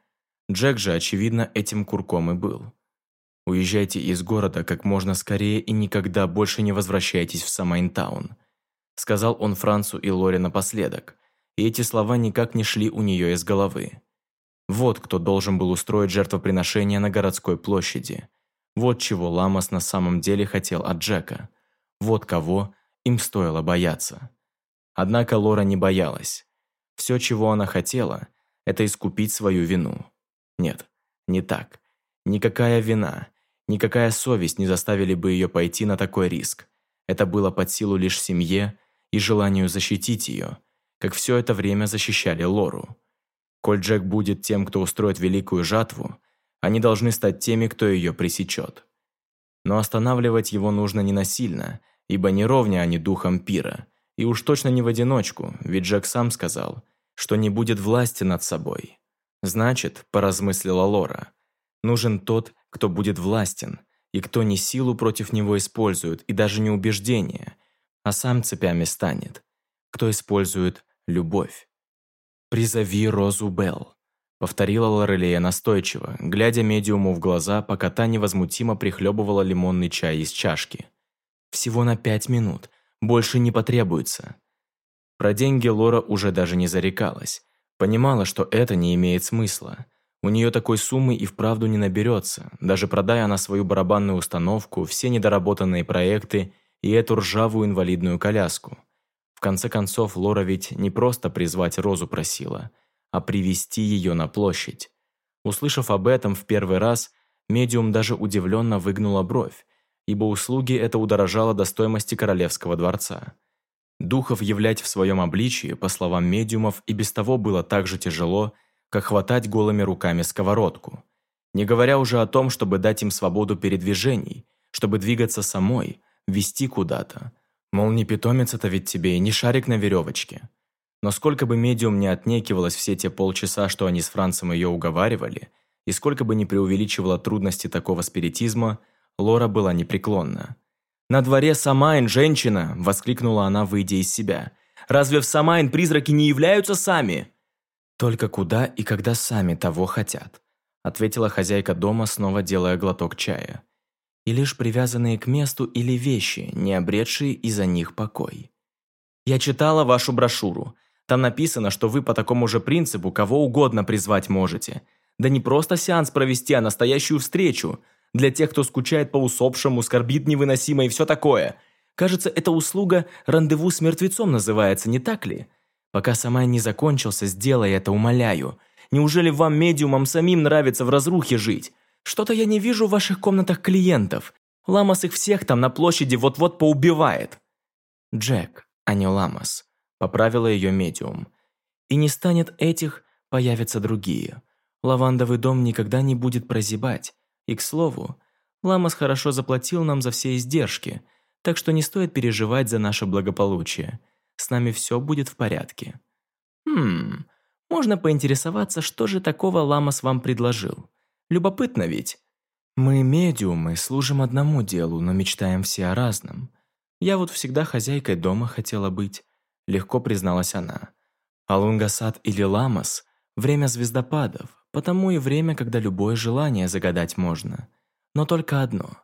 Джек же, очевидно, этим курком и был. Уезжайте из города как можно скорее и никогда больше не возвращайтесь в Самайнтаун. Сказал он Францу и Лоре напоследок, и эти слова никак не шли у нее из головы. Вот кто должен был устроить жертвоприношение на городской площади. Вот чего Ламас на самом деле хотел от Джека. Вот кого им стоило бояться. Однако Лора не боялась. Все, чего она хотела, это искупить свою вину. Нет, не так. Никакая вина, никакая совесть не заставили бы ее пойти на такой риск. Это было под силу лишь семье и желанию защитить ее, как все это время защищали Лору. Коль Джек будет тем, кто устроит великую жатву, они должны стать теми, кто ее пресечет. Но останавливать его нужно не насильно, ибо не ровня они духом пира. И уж точно не в одиночку, ведь Джек сам сказал, что не будет власти над собой. Значит, поразмыслила Лора, нужен тот, кто будет властен, и кто не силу против него использует, и даже не убеждение, а сам цепями станет, кто использует любовь. «Призови Розу Белл», Повторила Лорелея настойчиво, глядя медиуму в глаза, пока та невозмутимо прихлебывала лимонный чай из чашки. «Всего на пять минут. Больше не потребуется». Про деньги Лора уже даже не зарекалась. Понимала, что это не имеет смысла. У нее такой суммы и вправду не наберется, даже продая она свою барабанную установку, все недоработанные проекты и эту ржавую инвалидную коляску. В конце концов, Лора ведь не просто призвать Розу просила – а привести ее на площадь. Услышав об этом в первый раз, медиум даже удивленно выгнула бровь, ибо услуги это удорожало до стоимости королевского дворца. Духов являть в своем обличии, по словам медиумов, и без того было так же тяжело, как хватать голыми руками сковородку. Не говоря уже о том, чтобы дать им свободу передвижений, чтобы двигаться самой, вести куда-то. Мол, не питомец это ведь тебе и не шарик на веревочке. Но сколько бы медиум не отнекивалась все те полчаса, что они с Францем ее уговаривали, и сколько бы не преувеличивала трудности такого спиритизма, Лора была непреклонна. «На дворе Самайн, женщина!» – воскликнула она, выйдя из себя. «Разве в Самайн призраки не являются сами?» «Только куда и когда сами того хотят», – ответила хозяйка дома, снова делая глоток чая. «И лишь привязанные к месту или вещи, не обретшие из-за них покой». «Я читала вашу брошюру. Там написано, что вы по такому же принципу кого угодно призвать можете. Да не просто сеанс провести, а настоящую встречу. Для тех, кто скучает по усопшему, скорбит невыносимо и все такое. Кажется, эта услуга «рандеву с мертвецом» называется, не так ли? Пока сама не закончился, сделай это, умоляю. Неужели вам, медиумам, самим нравится в разрухе жить? Что-то я не вижу в ваших комнатах клиентов. Ламас их всех там на площади вот-вот поубивает. Джек, а не Ламас. Поправила ее медиум. И не станет этих, появятся другие. Лавандовый дом никогда не будет прозябать. И, к слову, Ламас хорошо заплатил нам за все издержки, так что не стоит переживать за наше благополучие. С нами все будет в порядке. Хм, можно поинтересоваться, что же такого Ламас вам предложил. Любопытно ведь. Мы, медиумы, служим одному делу, но мечтаем все о разном. Я вот всегда хозяйкой дома хотела быть легко призналась она. Алунгасад или Ламас – время звездопадов, потому и время, когда любое желание загадать можно. Но только одно.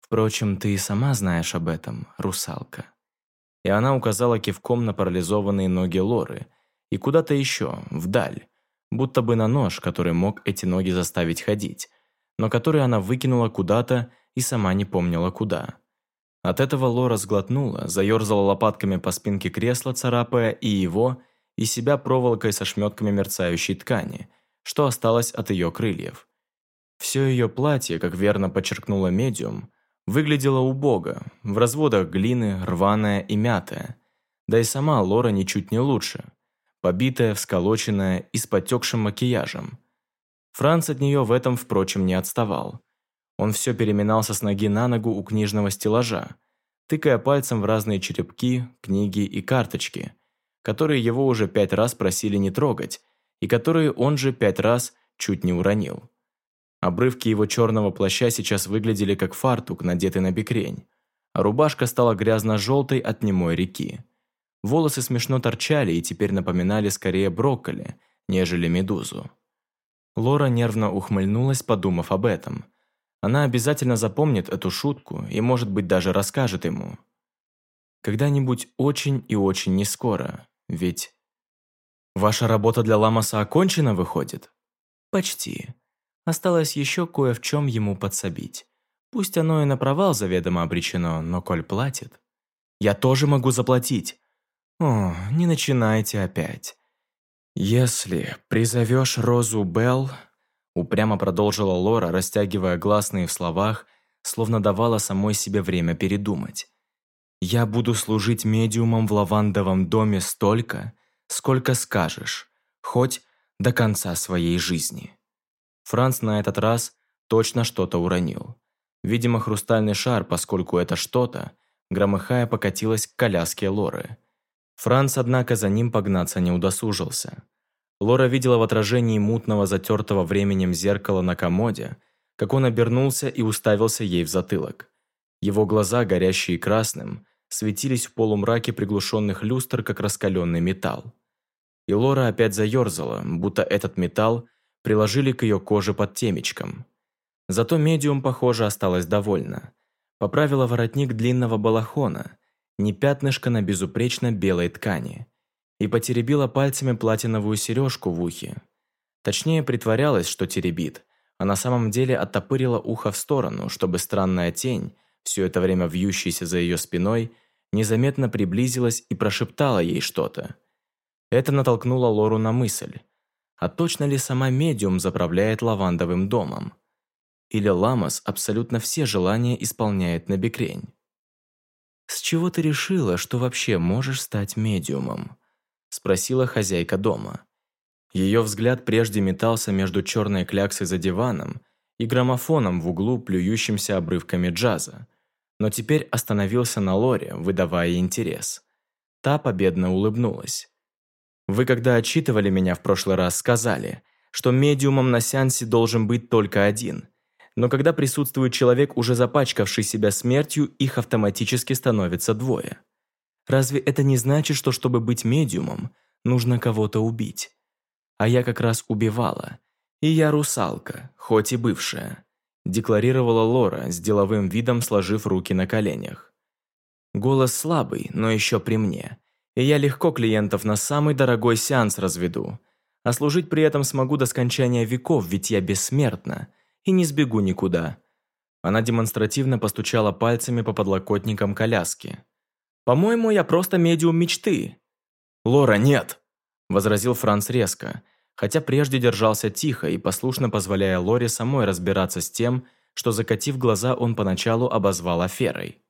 Впрочем, ты и сама знаешь об этом, русалка. и она указала кивком на парализованные ноги Лоры и куда-то еще, вдаль, будто бы на нож, который мог эти ноги заставить ходить, но который она выкинула куда-то и сама не помнила куда. От этого Лора сглотнула, заерзала лопатками по спинке кресла, царапая и его, и себя проволокой со шметками мерцающей ткани, что осталось от ее крыльев. Все ее платье, как верно подчеркнула медиум, выглядело убого, в разводах глины, рваное и мятое. Да и сама Лора ничуть не лучше, побитая, всколоченная и с потекшим макияжем. Франц от нее в этом, впрочем, не отставал. Он все переминался с ноги на ногу у книжного стеллажа, тыкая пальцем в разные черепки, книги и карточки, которые его уже пять раз просили не трогать, и которые он же пять раз чуть не уронил. Обрывки его черного плаща сейчас выглядели как фартук, надетый на бекрень, а рубашка стала грязно-желтой от немой реки. Волосы смешно торчали и теперь напоминали скорее брокколи, нежели медузу. Лора нервно ухмыльнулась, подумав об этом. Она обязательно запомнит эту шутку и, может быть, даже расскажет ему. Когда-нибудь очень и очень нескоро, ведь... Ваша работа для Ламаса окончена, выходит? Почти. Осталось еще кое в чем ему подсобить. Пусть оно и на провал заведомо обречено, но коль платит... Я тоже могу заплатить. О, не начинайте опять. Если призовешь Розу Белл, Упрямо продолжила Лора, растягивая гласные в словах, словно давала самой себе время передумать. «Я буду служить медиумом в лавандовом доме столько, сколько скажешь, хоть до конца своей жизни». Франц на этот раз точно что-то уронил. Видимо, хрустальный шар, поскольку это что-то, громыхая покатилась к коляске Лоры. Франц, однако, за ним погнаться не удосужился. Лора видела в отражении мутного затертого временем зеркала на комоде, как он обернулся и уставился ей в затылок. Его глаза, горящие красным, светились в полумраке приглушенных люстр, как раскаленный металл. И Лора опять заерзала, будто этот металл приложили к ее коже под темечком. Зато медиум, похоже, осталась довольна. Поправила воротник длинного балахона, не пятнышко на безупречно белой ткани и потеребила пальцами платиновую сережку в ухе. Точнее, притворялась, что теребит, а на самом деле оттопырила ухо в сторону, чтобы странная тень, все это время вьющаяся за ее спиной, незаметно приблизилась и прошептала ей что-то. Это натолкнуло Лору на мысль. А точно ли сама медиум заправляет лавандовым домом? Или Ламас абсолютно все желания исполняет на бекрень? «С чего ты решила, что вообще можешь стать медиумом?» Спросила хозяйка дома. Ее взгляд прежде метался между черной кляксой за диваном и граммофоном в углу, плюющимся обрывками джаза, но теперь остановился на Лоре, выдавая интерес. Та победно улыбнулась. «Вы, когда отчитывали меня в прошлый раз, сказали, что медиумом на сеансе должен быть только один, но когда присутствует человек, уже запачкавший себя смертью, их автоматически становится двое. Разве это не значит, что чтобы быть медиумом, нужно кого-то убить? А я как раз убивала. И я русалка, хоть и бывшая», декларировала Лора с деловым видом, сложив руки на коленях. «Голос слабый, но еще при мне, и я легко клиентов на самый дорогой сеанс разведу, а служить при этом смогу до скончания веков, ведь я бессмертна и не сбегу никуда». Она демонстративно постучала пальцами по подлокотникам коляски. По-моему, я просто медиум мечты». «Лора, нет!» – возразил Франц резко, хотя прежде держался тихо и послушно позволяя Лоре самой разбираться с тем, что, закатив глаза, он поначалу обозвал аферой.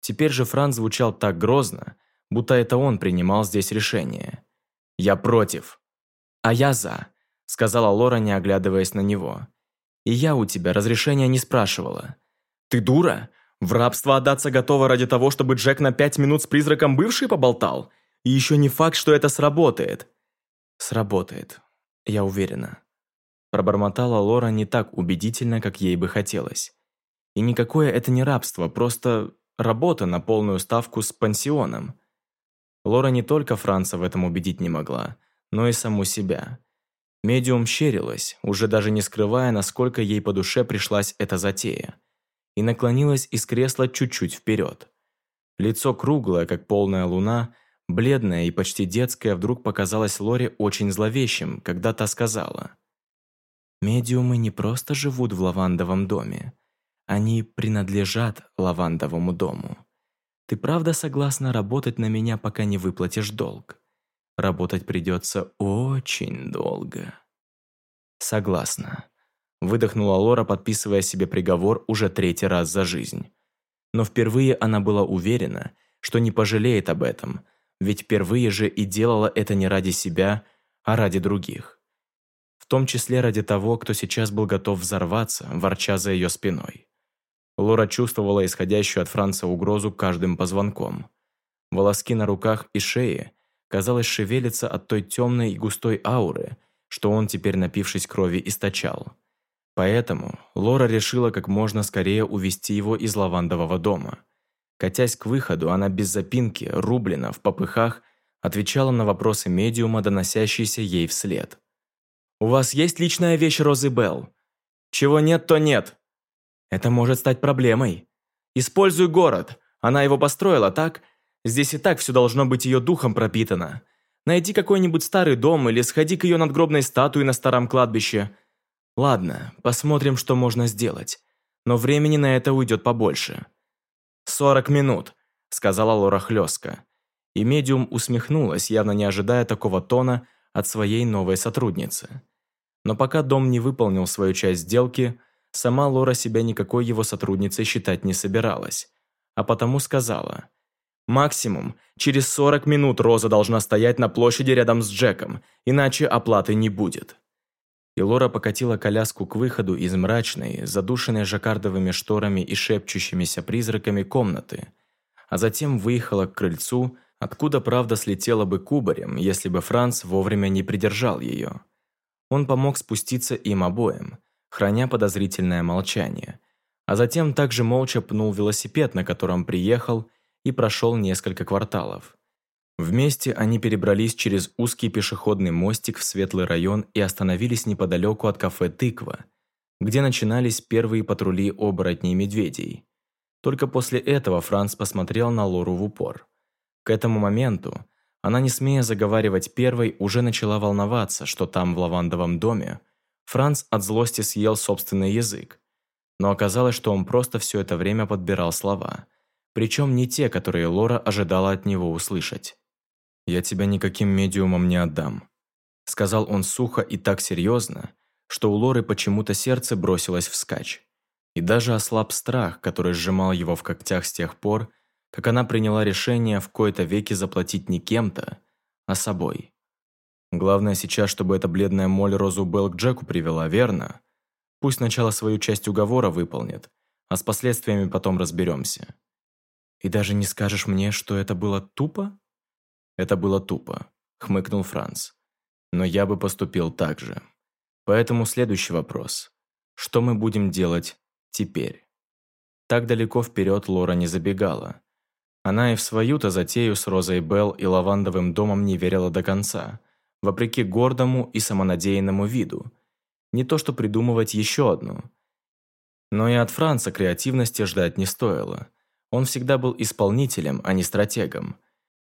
Теперь же Франц звучал так грозно, будто это он принимал здесь решение. «Я против». «А я за», – сказала Лора, не оглядываясь на него. «И я у тебя разрешения не спрашивала». «Ты дура? В рабство отдаться готова ради того, чтобы Джек на пять минут с призраком бывший поболтал? И еще не факт, что это сработает. Сработает, я уверена. Пробормотала Лора не так убедительно, как ей бы хотелось. И никакое это не рабство, просто работа на полную ставку с пансионом. Лора не только Франца в этом убедить не могла, но и саму себя. Медиум щерилась, уже даже не скрывая, насколько ей по душе пришлась эта затея и наклонилась из кресла чуть-чуть вперед. Лицо круглое, как полная луна, бледное и почти детское, вдруг показалось Лоре очень зловещим, когда та сказала. «Медиумы не просто живут в лавандовом доме. Они принадлежат лавандовому дому. Ты правда согласна работать на меня, пока не выплатишь долг? Работать придется очень долго». «Согласна», – выдохнула Лора, подписывая себе приговор уже третий раз за жизнь. Но впервые она была уверена, что не пожалеет об этом, ведь впервые же и делала это не ради себя, а ради других. В том числе ради того, кто сейчас был готов взорваться, ворча за ее спиной. Лора чувствовала исходящую от Франца угрозу каждым позвонком. Волоски на руках и шее, казалось, шевелятся от той темной и густой ауры, что он теперь, напившись крови, источал. Поэтому Лора решила как можно скорее увести его из лавандового дома. Катясь к выходу, она без запинки, рублена, в попыхах, отвечала на вопросы медиума, доносящиеся ей вслед. «У вас есть личная вещь Розы Белл? Чего нет, то нет. Это может стать проблемой. Используй город. Она его построила, так? Здесь и так все должно быть ее духом пропитано. Найди какой-нибудь старый дом или сходи к ее надгробной статуе на старом кладбище. Ладно, посмотрим, что можно сделать. Но времени на это уйдет побольше. «Сорок минут», — сказала Лора хлестко. И медиум усмехнулась, явно не ожидая такого тона от своей новой сотрудницы. Но пока дом не выполнил свою часть сделки, сама Лора себя никакой его сотрудницей считать не собиралась, а потому сказала – Максимум, через 40 минут Роза должна стоять на площади рядом с Джеком, иначе оплаты не будет. И Лора покатила коляску к выходу из мрачной, задушенной жаккардовыми шторами и шепчущимися призраками комнаты, а затем выехала к крыльцу, откуда, правда, слетела бы кубарем, если бы Франц вовремя не придержал ее. Он помог спуститься им обоим, храня подозрительное молчание, а затем также молча пнул велосипед, на котором приехал, и прошел несколько кварталов. Вместе они перебрались через узкий пешеходный мостик в светлый район и остановились неподалеку от кафе «Тыква», где начинались первые патрули оборотней медведей. Только после этого Франц посмотрел на Лору в упор. К этому моменту она, не смея заговаривать первой, уже начала волноваться, что там, в лавандовом доме, Франц от злости съел собственный язык. Но оказалось, что он просто все это время подбирал слова – причем не те, которые Лора ожидала от него услышать. «Я тебя никаким медиумом не отдам», – сказал он сухо и так серьезно, что у Лоры почему-то сердце бросилось вскачь. И даже ослаб страх, который сжимал его в когтях с тех пор, как она приняла решение в кои-то веки заплатить не кем-то, а собой. Главное сейчас, чтобы эта бледная моль Розу Белл к Джеку привела, верно? Пусть сначала свою часть уговора выполнит, а с последствиями потом разберемся. «И даже не скажешь мне, что это было тупо?» «Это было тупо», — хмыкнул Франц. «Но я бы поступил так же. Поэтому следующий вопрос. Что мы будем делать теперь?» Так далеко вперед Лора не забегала. Она и в свою-то затею с Розой Белл и лавандовым домом не верила до конца, вопреки гордому и самонадеянному виду. Не то что придумывать еще одну. Но и от Франца креативности ждать не стоило – он всегда был исполнителем, а не стратегом.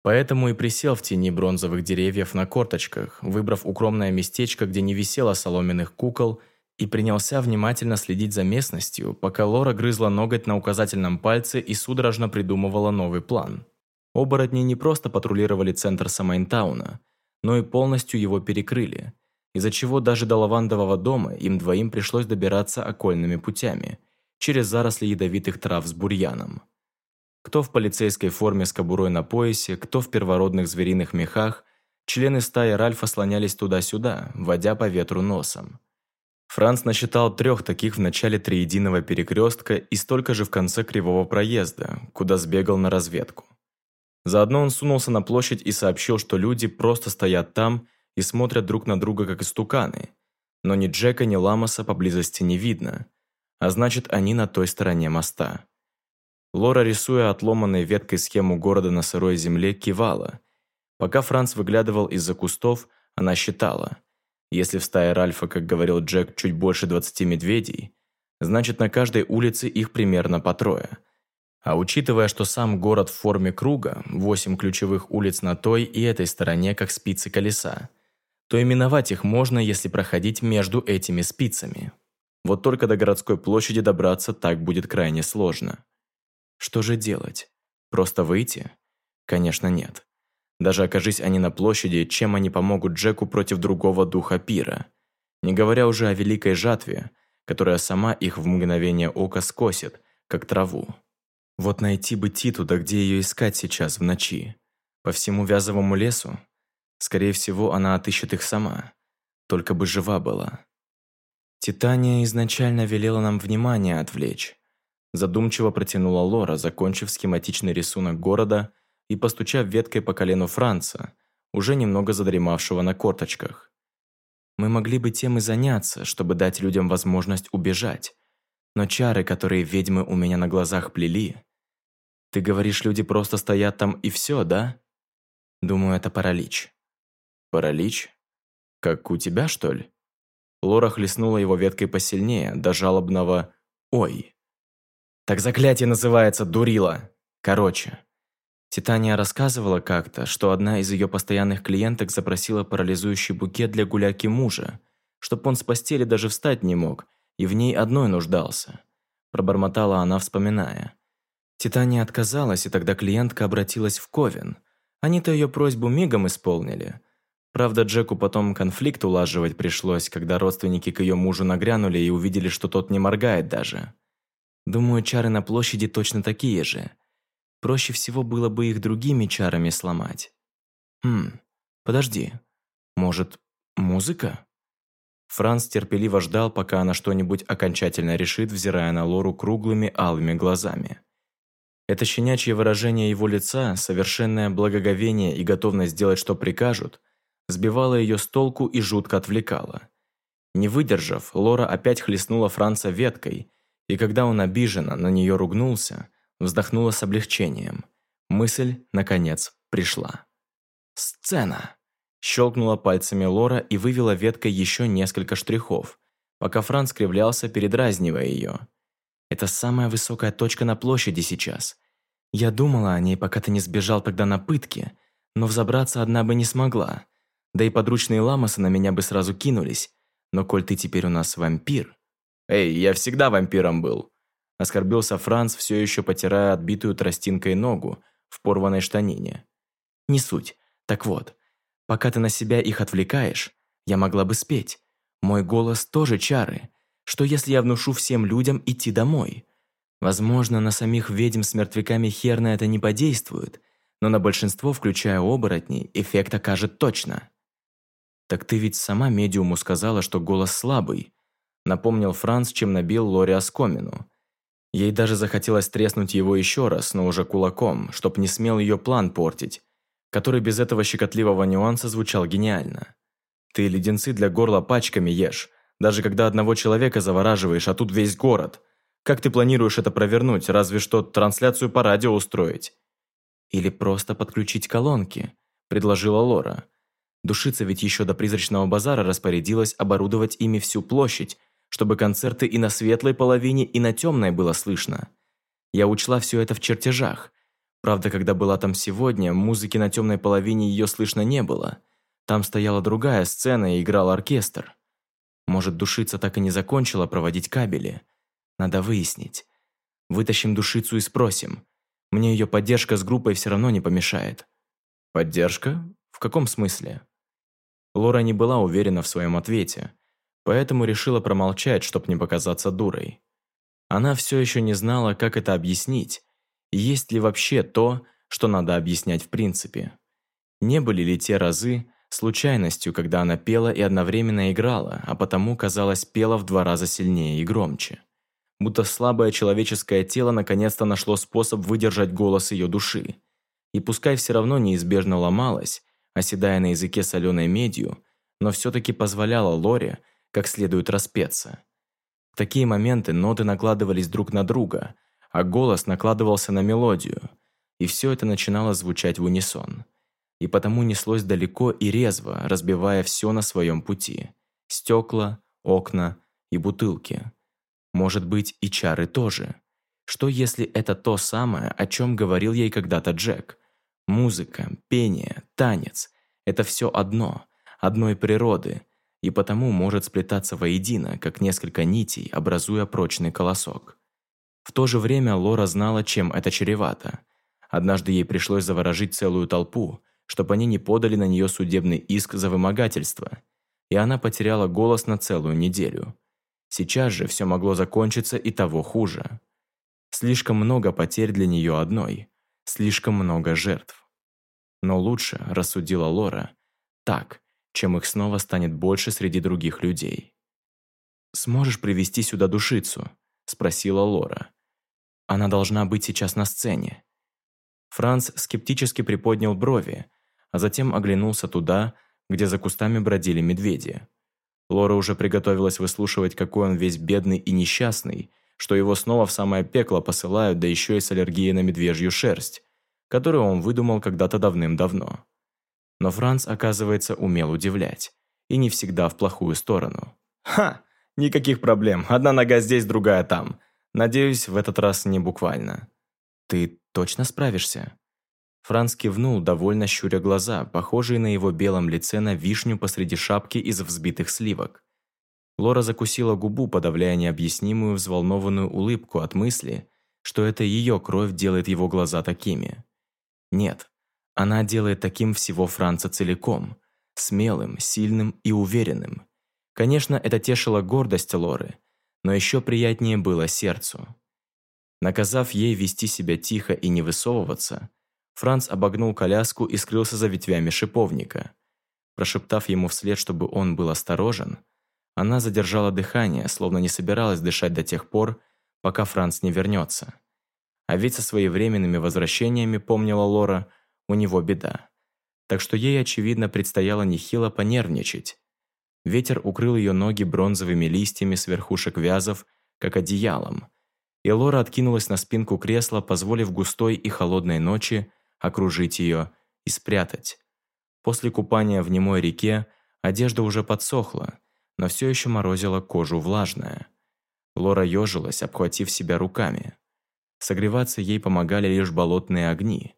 Поэтому и присел в тени бронзовых деревьев на корточках, выбрав укромное местечко, где не висело соломенных кукол, и принялся внимательно следить за местностью, пока Лора грызла ноготь на указательном пальце и судорожно придумывала новый план. Оборотни не просто патрулировали центр Самайнтауна, но и полностью его перекрыли, из-за чего даже до лавандового дома им двоим пришлось добираться окольными путями, через заросли ядовитых трав с бурьяном. Кто в полицейской форме с кобурой на поясе, кто в первородных звериных мехах, члены стаи Ральфа слонялись туда-сюда, водя по ветру носом. Франц насчитал трех таких в начале триединого перекрестка и столько же в конце кривого проезда, куда сбегал на разведку. Заодно он сунулся на площадь и сообщил, что люди просто стоят там и смотрят друг на друга как истуканы. Но ни Джека, ни Ламоса поблизости не видно, а значит, они на той стороне моста. Лора, рисуя отломанной веткой схему города на сырой земле, кивала. Пока Франц выглядывал из-за кустов, она считала. Если в стае Ральфа, как говорил Джек, чуть больше 20 медведей, значит на каждой улице их примерно по трое. А учитывая, что сам город в форме круга, восемь ключевых улиц на той и этой стороне, как спицы колеса, то именовать их можно, если проходить между этими спицами. Вот только до городской площади добраться так будет крайне сложно. Что же делать? Просто выйти? Конечно, нет. Даже окажись они на площади, чем они помогут Джеку против другого духа пира? Не говоря уже о великой жатве, которая сама их в мгновение ока скосит, как траву. Вот найти бы Титу, да где ее искать сейчас в ночи? По всему вязовому лесу? Скорее всего, она отыщет их сама. Только бы жива была. Титания изначально велела нам внимание отвлечь. Задумчиво протянула Лора, закончив схематичный рисунок города и постучав веткой по колену Франца, уже немного задремавшего на корточках. Мы могли бы тем и заняться, чтобы дать людям возможность убежать. Но чары, которые ведьмы у меня на глазах плели, ты говоришь, люди просто стоят там и все, да? Думаю, это паралич. Паралич? Как у тебя, что ли? Лора хлестнула его веткой посильнее, до жалобного «Ой». Так заклятие называется, дурила. Короче. Титания рассказывала как-то, что одна из ее постоянных клиенток запросила парализующий букет для гуляки мужа, чтоб он с постели даже встать не мог, и в ней одной нуждался. Пробормотала она, вспоминая. Титания отказалась, и тогда клиентка обратилась в Ковен. Они-то ее просьбу мигом исполнили. Правда, Джеку потом конфликт улаживать пришлось, когда родственники к ее мужу нагрянули и увидели, что тот не моргает даже. Думаю, чары на площади точно такие же. Проще всего было бы их другими чарами сломать. Хм, подожди. Может, музыка? Франц терпеливо ждал, пока она что-нибудь окончательно решит, взирая на Лору круглыми алыми глазами. Это щенячье выражение его лица, совершенное благоговение и готовность сделать, что прикажут, сбивало ее с толку и жутко отвлекало. Не выдержав, Лора опять хлестнула Франца веткой, и когда он обиженно на нее ругнулся, вздохнула с облегчением. Мысль, наконец, пришла. «Сцена!» Щелкнула пальцами Лора и вывела веткой еще несколько штрихов, пока Франц кривлялся, передразнивая ее. Это самая высокая точка на площади сейчас. Я думала о ней, пока ты не сбежал тогда на пытки, но взобраться одна бы не смогла. Да и подручные ламасы на меня бы сразу кинулись. Но коль ты теперь у нас вампир... Эй, я всегда вампиром был. Оскорбился Франц, все еще потирая отбитую тростинкой ногу в порванной штанине. Не суть. Так вот, пока ты на себя их отвлекаешь, я могла бы спеть. Мой голос тоже чары. Что если я внушу всем людям идти домой? Возможно, на самих ведьм с мертвяками хер на это не подействует, но на большинство, включая оборотней, эффект окажет точно. «Так ты ведь сама медиуму сказала, что голос слабый», напомнил Франц, чем набил Лори оскомину. Ей даже захотелось треснуть его еще раз, но уже кулаком, чтоб не смел ее план портить, который без этого щекотливого нюанса звучал гениально. «Ты леденцы для горла пачками ешь, даже когда одного человека завораживаешь, а тут весь город. Как ты планируешь это провернуть? Разве что трансляцию по радио устроить?» «Или просто подключить колонки», – предложила Лора. Душица ведь еще до призрачного базара распорядилась оборудовать ими всю площадь, чтобы концерты и на светлой половине, и на темной было слышно. Я учла все это в чертежах. Правда, когда была там сегодня, музыки на темной половине ее слышно не было. Там стояла другая сцена и играл оркестр. Может, душица так и не закончила проводить кабели. Надо выяснить. Вытащим душицу и спросим. Мне ее поддержка с группой все равно не помешает. Поддержка? В каком смысле? Лора не была уверена в своем ответе, поэтому решила промолчать, чтобы не показаться дурой. Она все еще не знала, как это объяснить, есть ли вообще то, что надо объяснять в принципе. Не были ли те разы, случайностью, когда она пела и одновременно играла, а потому, казалось, пела в два раза сильнее и громче. Будто слабое человеческое тело наконец-то нашло способ выдержать голос ее души. И пускай все равно неизбежно ломалось, оседая на языке соленой медью, но все-таки позволяло Лоре как следует распеться. В такие моменты ноты накладывались друг на друга, а голос накладывался на мелодию, и все это начинало звучать в унисон – и потому неслось далеко и резво, разбивая все на своем пути. Стекла, окна и бутылки. Может быть, и чары тоже. Что если это то самое, о чем говорил ей когда-то Джек? Музыка, пение, танец – это все одно, одной природы, и потому может сплетаться воедино, как несколько нитей, образуя прочный колосок. В то же время Лора знала, чем это чревато. Однажды ей пришлось заворожить целую толпу, чтобы они не подали на нее судебный иск за вымогательство, и она потеряла голос на целую неделю. Сейчас же все могло закончиться и того хуже. Слишком много потерь для нее одной, слишком много жертв. Но лучше, рассудила Лора, так, чем их снова станет больше среди других людей. «Сможешь привести сюда душицу?» – спросила Лора. «Она должна быть сейчас на сцене». Франц скептически приподнял брови, а затем оглянулся туда, где за кустами бродили медведи. Лора уже приготовилась выслушивать, какой он весь бедный и несчастный, что его снова в самое пекло посылают, да еще и с аллергией на медвежью шерсть, которую он выдумал когда-то давным-давно. Но Франц, оказывается, умел удивлять. И не всегда в плохую сторону. «Ха! Никаких проблем. Одна нога здесь, другая там. Надеюсь, в этот раз не буквально». «Ты точно справишься?» Франц кивнул, довольно щуря глаза, похожие на его белом лице на вишню посреди шапки из взбитых сливок. Лора закусила губу, подавляя необъяснимую взволнованную улыбку от мысли, что это ее кровь делает его глаза такими. Нет, она делает таким всего Франца целиком, смелым, сильным и уверенным. Конечно, это тешило гордость Лоры, но еще приятнее было сердцу. Наказав ей вести себя тихо и не высовываться, Франц обогнул коляску и скрылся за ветвями шиповника. Прошептав ему вслед, чтобы он был осторожен, она задержала дыхание, словно не собиралась дышать до тех пор, пока Франц не вернется. А ведь со своевременными возвращениями, помнила Лора, у него беда. Так что ей, очевидно, предстояло нехило понервничать. Ветер укрыл ее ноги бронзовыми листьями с верхушек вязов, как одеялом. И Лора откинулась на спинку кресла, позволив густой и холодной ночи окружить ее и спрятать. После купания в немой реке одежда уже подсохла, но все еще морозила кожу влажная. Лора ежилась, обхватив себя руками. Согреваться ей помогали лишь болотные огни,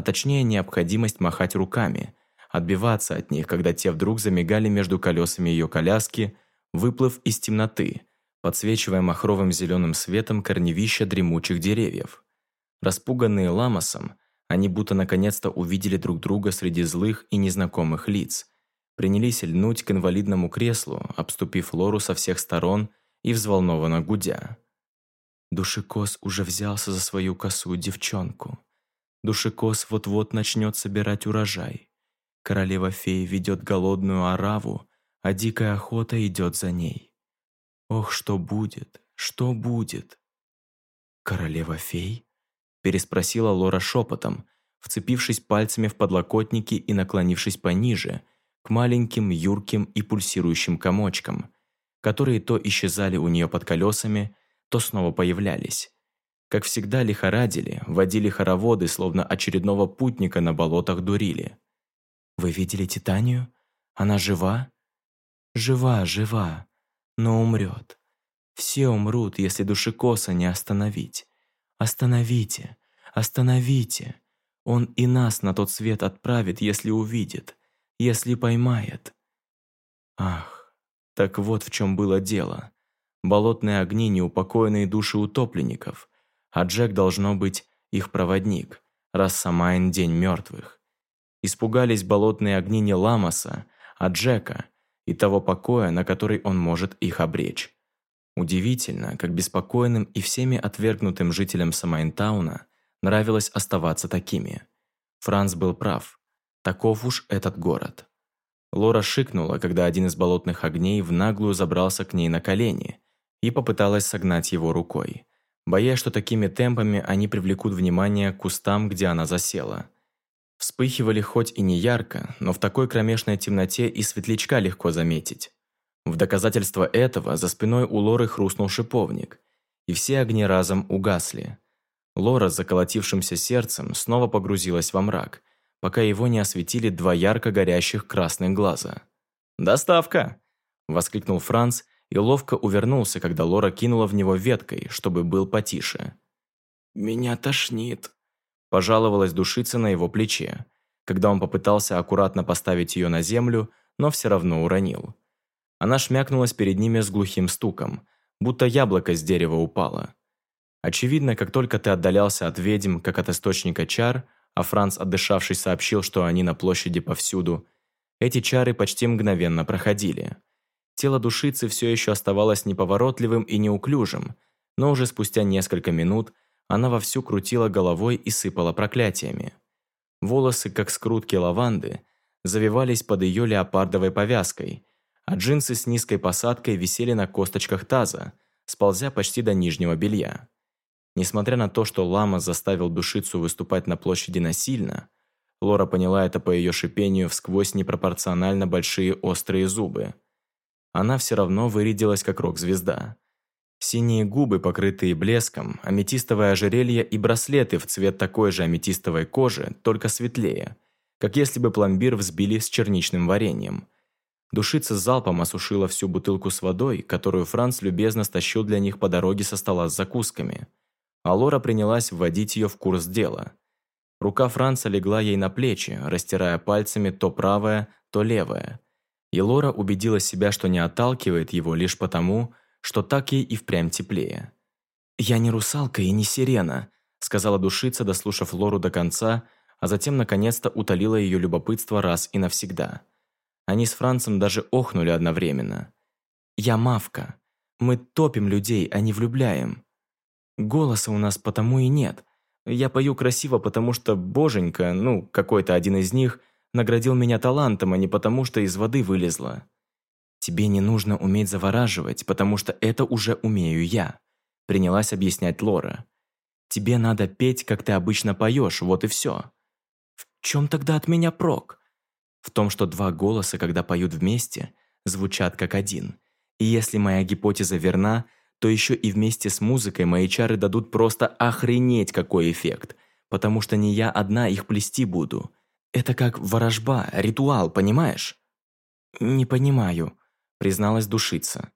а точнее необходимость махать руками, отбиваться от них, когда те вдруг замигали между колесами ее коляски, выплыв из темноты, подсвечивая махровым зеленым светом корневища дремучих деревьев. Распуганные ламосом, они будто наконец-то увидели друг друга среди злых и незнакомых лиц, принялись льнуть к инвалидному креслу, обступив Лору со всех сторон и взволнованно гудя. Душекос уже взялся за свою косую девчонку. Душекос вот-вот начнет собирать урожай. Королева-фея ведет голодную ораву, а дикая охота идет за ней. Ох, что будет, что будет? Королева-фей? Переспросила Лора шепотом, вцепившись пальцами в подлокотники и наклонившись пониже, к маленьким, юрким и пульсирующим комочкам, которые то исчезали у нее под колесами, то снова появлялись. Как всегда лихорадили, водили хороводы, словно очередного путника на болотах дурили. «Вы видели Титанию? Она жива?» «Жива, жива, но умрет. Все умрут, если душекоса не остановить. Остановите, остановите. Он и нас на тот свет отправит, если увидит, если поймает». Ах, так вот в чем было дело. Болотные огни, неупокоенные души утопленников а Джек должно быть их проводник, раз Самайн – день мертвых. Испугались болотные огни не Ламаса, а Джека и того покоя, на который он может их обречь. Удивительно, как беспокойным и всеми отвергнутым жителям Самайнтауна нравилось оставаться такими. Франц был прав. Таков уж этот город. Лора шикнула, когда один из болотных огней в наглую забрался к ней на колени и попыталась согнать его рукой боясь, что такими темпами они привлекут внимание к кустам, где она засела. Вспыхивали хоть и не ярко, но в такой кромешной темноте и светлячка легко заметить. В доказательство этого за спиной у Лоры хрустнул шиповник, и все огни разом угасли. Лора с заколотившимся сердцем снова погрузилась во мрак, пока его не осветили два ярко горящих красных глаза. «Доставка!» – воскликнул Франц и ловко увернулся, когда Лора кинула в него веткой, чтобы был потише. меня тошнит», – пожаловалась душица на его плече, когда он попытался аккуратно поставить ее на землю, но все равно уронил. Она шмякнулась перед ними с глухим стуком, будто яблоко с дерева упало. Очевидно, как только ты отдалялся от ведьм, как от источника чар, а Франц, отдышавшись, сообщил, что они на площади повсюду, эти чары почти мгновенно проходили. Тело душицы все еще оставалось неповоротливым и неуклюжим, но уже спустя несколько минут она вовсю крутила головой и сыпала проклятиями. Волосы, как скрутки лаванды, завивались под ее леопардовой повязкой, а джинсы с низкой посадкой висели на косточках таза, сползя почти до нижнего белья. Несмотря на то, что лама заставил душицу выступать на площади насильно, Лора поняла это по ее шипению всквозь непропорционально большие острые зубы. Она все равно вырядилась как рок-звезда. Синие губы, покрытые блеском, аметистовое ожерелье и браслеты в цвет такой же аметистовой кожи, только светлее, как если бы пломбир взбили с черничным вареньем. Душица залпом осушила всю бутылку с водой, которую Франц любезно стащил для них по дороге со стола с закусками – а Лора принялась вводить ее в курс дела. Рука Франца легла ей на плечи, растирая пальцами то правое, то левое. И Лора убедила себя, что не отталкивает его лишь потому, что так ей и впрямь теплее. «Я не русалка и не сирена», сказала душица, дослушав Лору до конца, а затем наконец-то утолила ее любопытство раз и навсегда. Они с Францем даже охнули одновременно. «Я мавка. Мы топим людей, а не влюбляем. Голоса у нас потому и нет. Я пою красиво, потому что боженька, ну, какой-то один из них, наградил меня талантом, а не потому что из воды вылезла. Тебе не нужно уметь завораживать, потому что это уже умею я», принялась объяснять Лора. «Тебе надо петь, как ты обычно поешь, вот и все». «В чем тогда от меня прок?» «В том, что два голоса, когда поют вместе, звучат как один. И если моя гипотеза верна – то еще и вместе с музыкой мои чары дадут просто охренеть какой эффект, потому что не я одна их плести буду. Это как ворожба, ритуал, понимаешь? Не понимаю, призналась душица.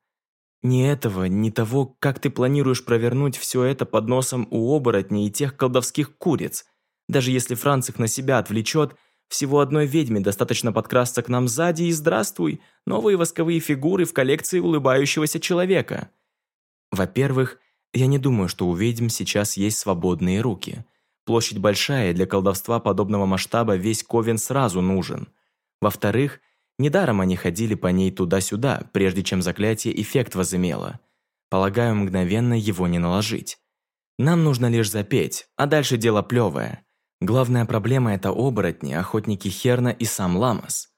Ни этого, ни того, как ты планируешь провернуть все это под носом у оборотней и тех колдовских куриц. Даже если Франц их на себя отвлечет, всего одной ведьме достаточно подкрасться к нам сзади и здравствуй, новые восковые фигуры в коллекции улыбающегося человека. Во-первых, я не думаю, что у ведьм сейчас есть свободные руки. Площадь большая, для колдовства подобного масштаба весь Ковен сразу нужен. Во-вторых, недаром они ходили по ней туда-сюда, прежде чем заклятие эффект возымело. Полагаю, мгновенно его не наложить. Нам нужно лишь запеть, а дальше дело плевое. Главная проблема – это оборотни, охотники Херна и сам Ламас.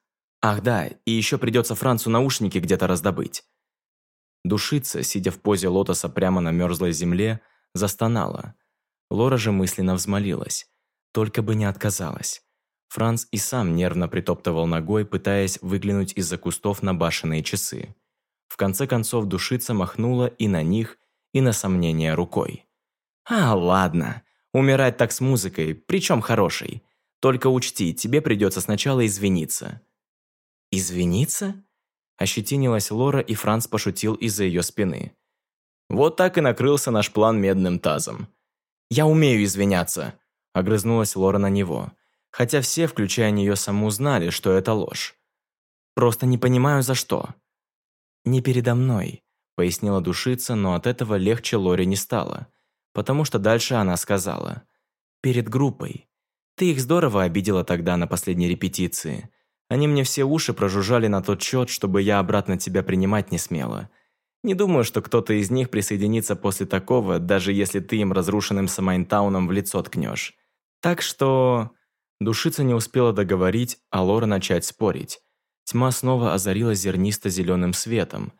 Ах да, и еще придется Францу наушники где-то раздобыть. Душица, сидя в позе лотоса прямо на мерзлой земле, застонала. Лора же мысленно взмолилась. Только бы не отказалась. Франц и сам нервно притоптывал ногой, пытаясь выглянуть из-за кустов на башенные часы. В конце концов душица махнула и на них, и на сомнение рукой. «А, ладно. Умирать так с музыкой, причем хорошей. Только учти, тебе придется сначала извиниться». «Извиниться?» Ощетинилась Лора, и Франц пошутил из-за ее спины. Вот так и накрылся наш план медным тазом. «Я умею извиняться», – огрызнулась Лора на него. Хотя все, включая нее саму, знали, что это ложь. «Просто не понимаю, за что». «Не передо мной», – пояснила душица, но от этого легче Лоре не стало, потому что дальше она сказала. «Перед группой. Ты их здорово обидела тогда на последней репетиции. Они мне все уши прожужжали на тот счет, чтобы я обратно тебя принимать не смела. Не думаю, что кто-то из них присоединится после такого, даже если ты им разрушенным Самайнтауном в лицо ткнешь. Так что... Душица не успела договорить, а Лора начать спорить. Тьма снова озарила зернисто-зеленым светом,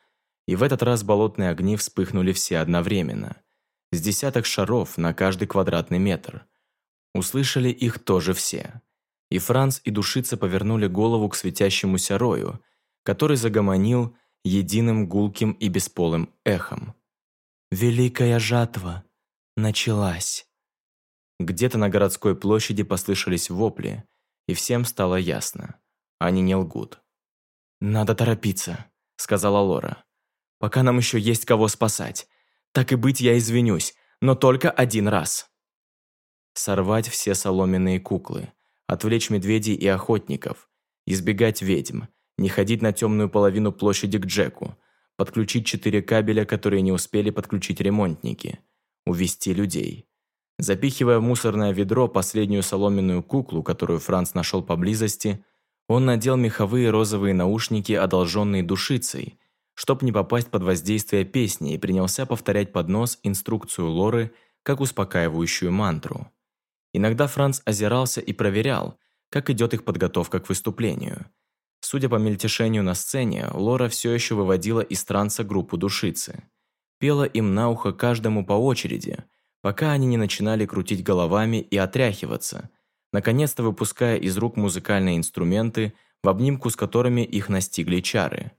и в этот раз болотные огни вспыхнули все одновременно. С десяток шаров на каждый квадратный метр. Услышали их тоже все и Франц и Душица повернули голову к светящемуся рою, который загомонил единым гулким и бесполым эхом. «Великая жатва началась!» Где-то на городской площади послышались вопли, и всем стало ясно. Они не лгут. «Надо торопиться», — сказала Лора. «Пока нам еще есть кого спасать. Так и быть, я извинюсь, но только один раз». сорвать все соломенные куклы, отвлечь медведей и охотников, избегать ведьм, не ходить на темную половину площади к Джеку, подключить четыре кабеля, которые не успели подключить ремонтники, увести людей. Запихивая в мусорное ведро последнюю соломенную куклу, которую Франц нашел поблизости, он надел меховые розовые наушники, одолженные душицей, чтоб не попасть под воздействие песни, и принялся повторять под нос инструкцию Лоры как успокаивающую мантру. Иногда Франц озирался и проверял, как идет их подготовка к выступлению. Судя по мельтешению на сцене, Лора все еще выводила из транса группу душицы. Пела им на ухо каждому по очереди, пока они не начинали крутить головами и отряхиваться, наконец-то выпуская из рук музыкальные инструменты, в обнимку с которыми их настигли чары.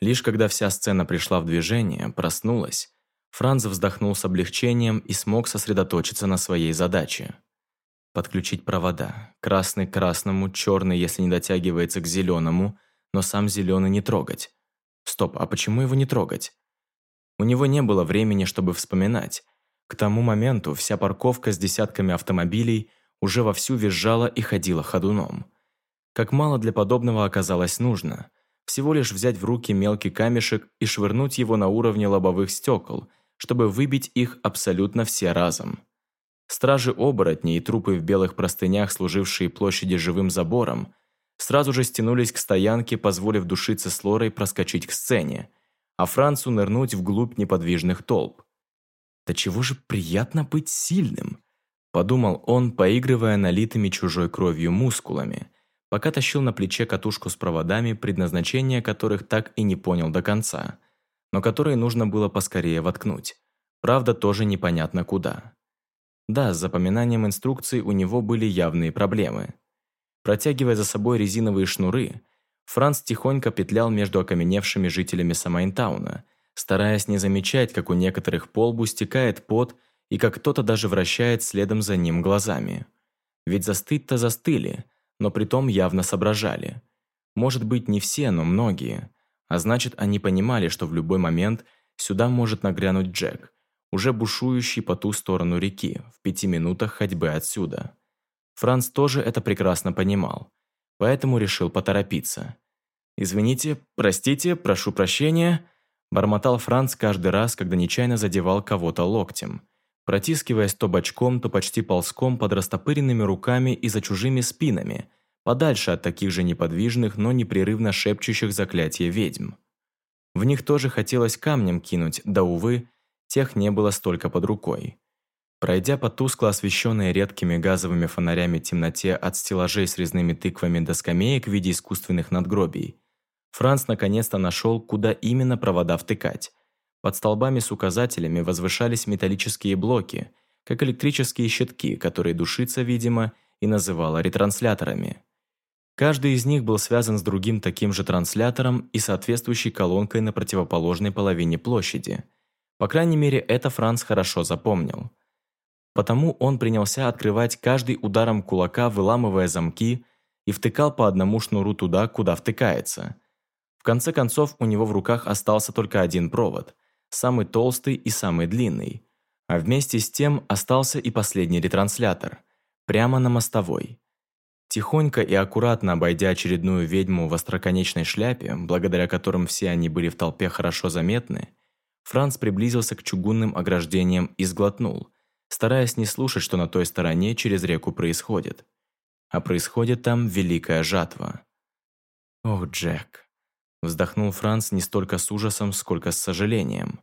Лишь когда вся сцена пришла в движение, проснулась, Франц вздохнул с облегчением и смог сосредоточиться на своей задаче. Подключить провода. Красный к красному, черный, если не дотягивается к зеленому, но сам зеленый не трогать. Стоп, а почему его не трогать? У него не было времени, чтобы вспоминать. К тому моменту вся парковка с десятками автомобилей уже вовсю визжала и ходила ходуном. Как мало для подобного оказалось нужно. Всего лишь взять в руки мелкий камешек и швырнуть его на уровне лобовых стекол, чтобы выбить их абсолютно все разом. Стражи-оборотни и трупы в белых простынях, служившие площади живым забором, сразу же стянулись к стоянке, позволив душиться с Лорой проскочить к сцене, а Францу нырнуть вглубь неподвижных толп. «Да чего же приятно быть сильным!» – подумал он, поигрывая налитыми чужой кровью мускулами, пока тащил на плече катушку с проводами, предназначение которых так и не понял до конца, но которые нужно было поскорее воткнуть. Правда, тоже непонятно куда. Да, с запоминанием инструкций у него были явные проблемы. Протягивая за собой резиновые шнуры, Франц тихонько петлял между окаменевшими жителями Самайнтауна, стараясь не замечать, как у некоторых полбу стекает пот и как кто-то даже вращает следом за ним глазами. Ведь застыть-то застыли, но притом явно соображали. Может быть, не все, но многие. А значит, они понимали, что в любой момент сюда может нагрянуть Джек, уже бушующий по ту сторону реки, в пяти минутах ходьбы отсюда. Франц тоже это прекрасно понимал, поэтому решил поторопиться. «Извините, простите, прошу прощения», бормотал Франц каждый раз, когда нечаянно задевал кого-то локтем, протискиваясь то бочком, то почти ползком под растопыренными руками и за чужими спинами, подальше от таких же неподвижных, но непрерывно шепчущих заклятия ведьм. В них тоже хотелось камнем кинуть, да, увы, тех не было столько под рукой. Пройдя по тускло освещенной редкими газовыми фонарями темноте от стеллажей с резными тыквами до скамеек в виде искусственных надгробий, Франц наконец-то нашел, куда именно провода втыкать. Под столбами с указателями возвышались металлические блоки, как электрические щитки, которые душица, видимо, и называла ретрансляторами. Каждый из них был связан с другим таким же транслятором и соответствующей колонкой на противоположной половине площади – по крайней мере, это Франц хорошо запомнил. Потому он принялся открывать каждый ударом кулака, выламывая замки, и втыкал по одному шнуру туда, куда втыкается. В конце концов, у него в руках остался только один провод, самый толстый и самый длинный. А вместе с тем остался и последний ретранслятор, прямо на мостовой. Тихонько и аккуратно обойдя очередную ведьму в остроконечной шляпе, благодаря которым все они были в толпе хорошо заметны, Франц приблизился к чугунным ограждениям и сглотнул, стараясь не слушать, что на той стороне через реку происходит. А происходит там великая жатва. «Ох, Джек!» Вздохнул Франц не столько с ужасом, сколько с сожалением.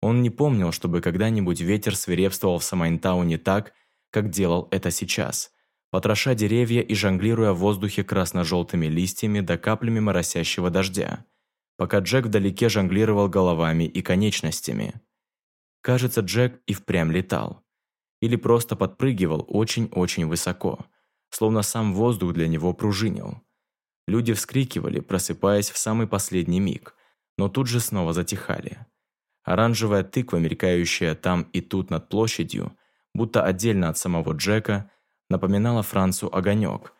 Он не помнил, чтобы когда-нибудь ветер свирепствовал в Самайнтауне так, как делал это сейчас, потроша деревья и жонглируя в воздухе красно-желтыми листьями до каплями моросящего дождя – пока Джек вдалеке жонглировал головами и конечностями. Кажется, Джек и впрямь летал. Или просто подпрыгивал очень-очень высоко, словно сам воздух для него пружинил. Люди вскрикивали, просыпаясь в самый последний миг, но тут же снова затихали. Оранжевая тыква, мелькающая там и тут над площадью, будто отдельно от самого Джека, напоминала Францу огонек,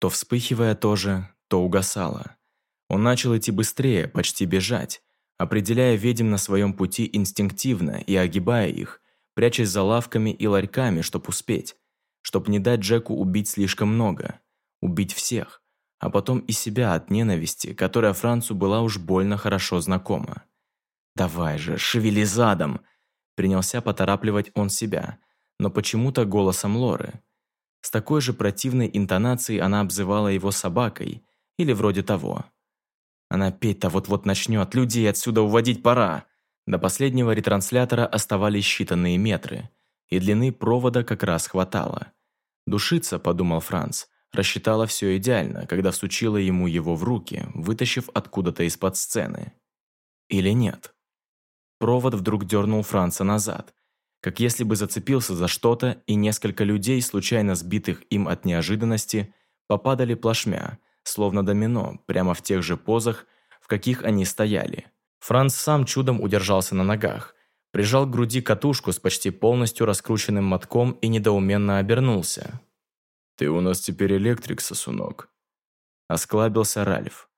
то вспыхивая тоже, то угасала. Он начал идти быстрее, почти бежать, определяя ведьм на своем пути инстинктивно и огибая их, прячась за лавками и ларьками, чтобы успеть. чтоб не дать Джеку убить слишком много, убить всех, а потом и себя от ненависти, которая Францу была уж больно хорошо знакома. «Давай же, шевели задом!» Принялся поторапливать он себя, но почему-то голосом Лоры. С такой же противной интонацией она обзывала его собакой, или вроде того. Она петь-то вот-вот начнет, людей отсюда уводить пора. До последнего ретранслятора оставались считанные метры, и длины провода как раз хватало. «Душиться», — подумал Франц, рассчитала все идеально, когда всучила ему его в руки, вытащив откуда-то из-под сцены. Или нет? Провод вдруг дернул Франца назад, как если бы зацепился за что-то, и несколько людей, случайно сбитых им от неожиданности, попадали плашмя, словно домино, прямо в тех же позах, в каких они стояли. Франц сам чудом удержался на ногах, прижал к груди катушку с почти полностью раскрученным мотком и недоуменно обернулся. «Ты у нас теперь электрик, сосунок», – осклабился Ральф.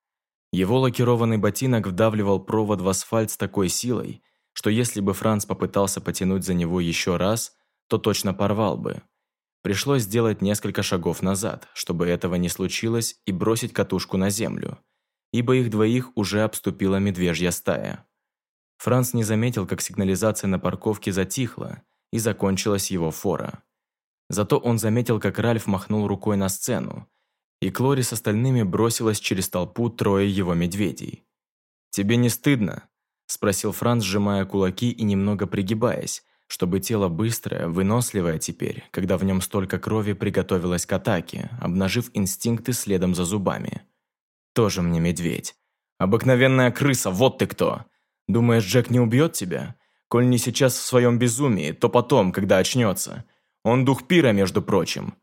Его лакированный ботинок вдавливал провод в асфальт с такой силой, что если бы Франц попытался потянуть за него еще раз, то точно порвал бы. Пришлось сделать несколько шагов назад, чтобы этого не случилось, и бросить катушку на землю, ибо их двоих уже обступила медвежья стая. Франц не заметил, как сигнализация на парковке затихла, и закончилась его фора. Зато он заметил, как Ральф махнул рукой на сцену, и Клори с остальными бросилась через толпу трое его медведей. «Тебе не стыдно?» – спросил Франц, сжимая кулаки и немного пригибаясь, чтобы тело быстрое, выносливое теперь, когда в нем столько крови приготовилось к атаке, обнажив инстинкты следом за зубами. Тоже мне медведь. Обыкновенная крыса, вот ты кто! Думаешь, Джек не убьет тебя? Коль не сейчас в своем безумии, то потом, когда очнется. Он дух пира, между прочим.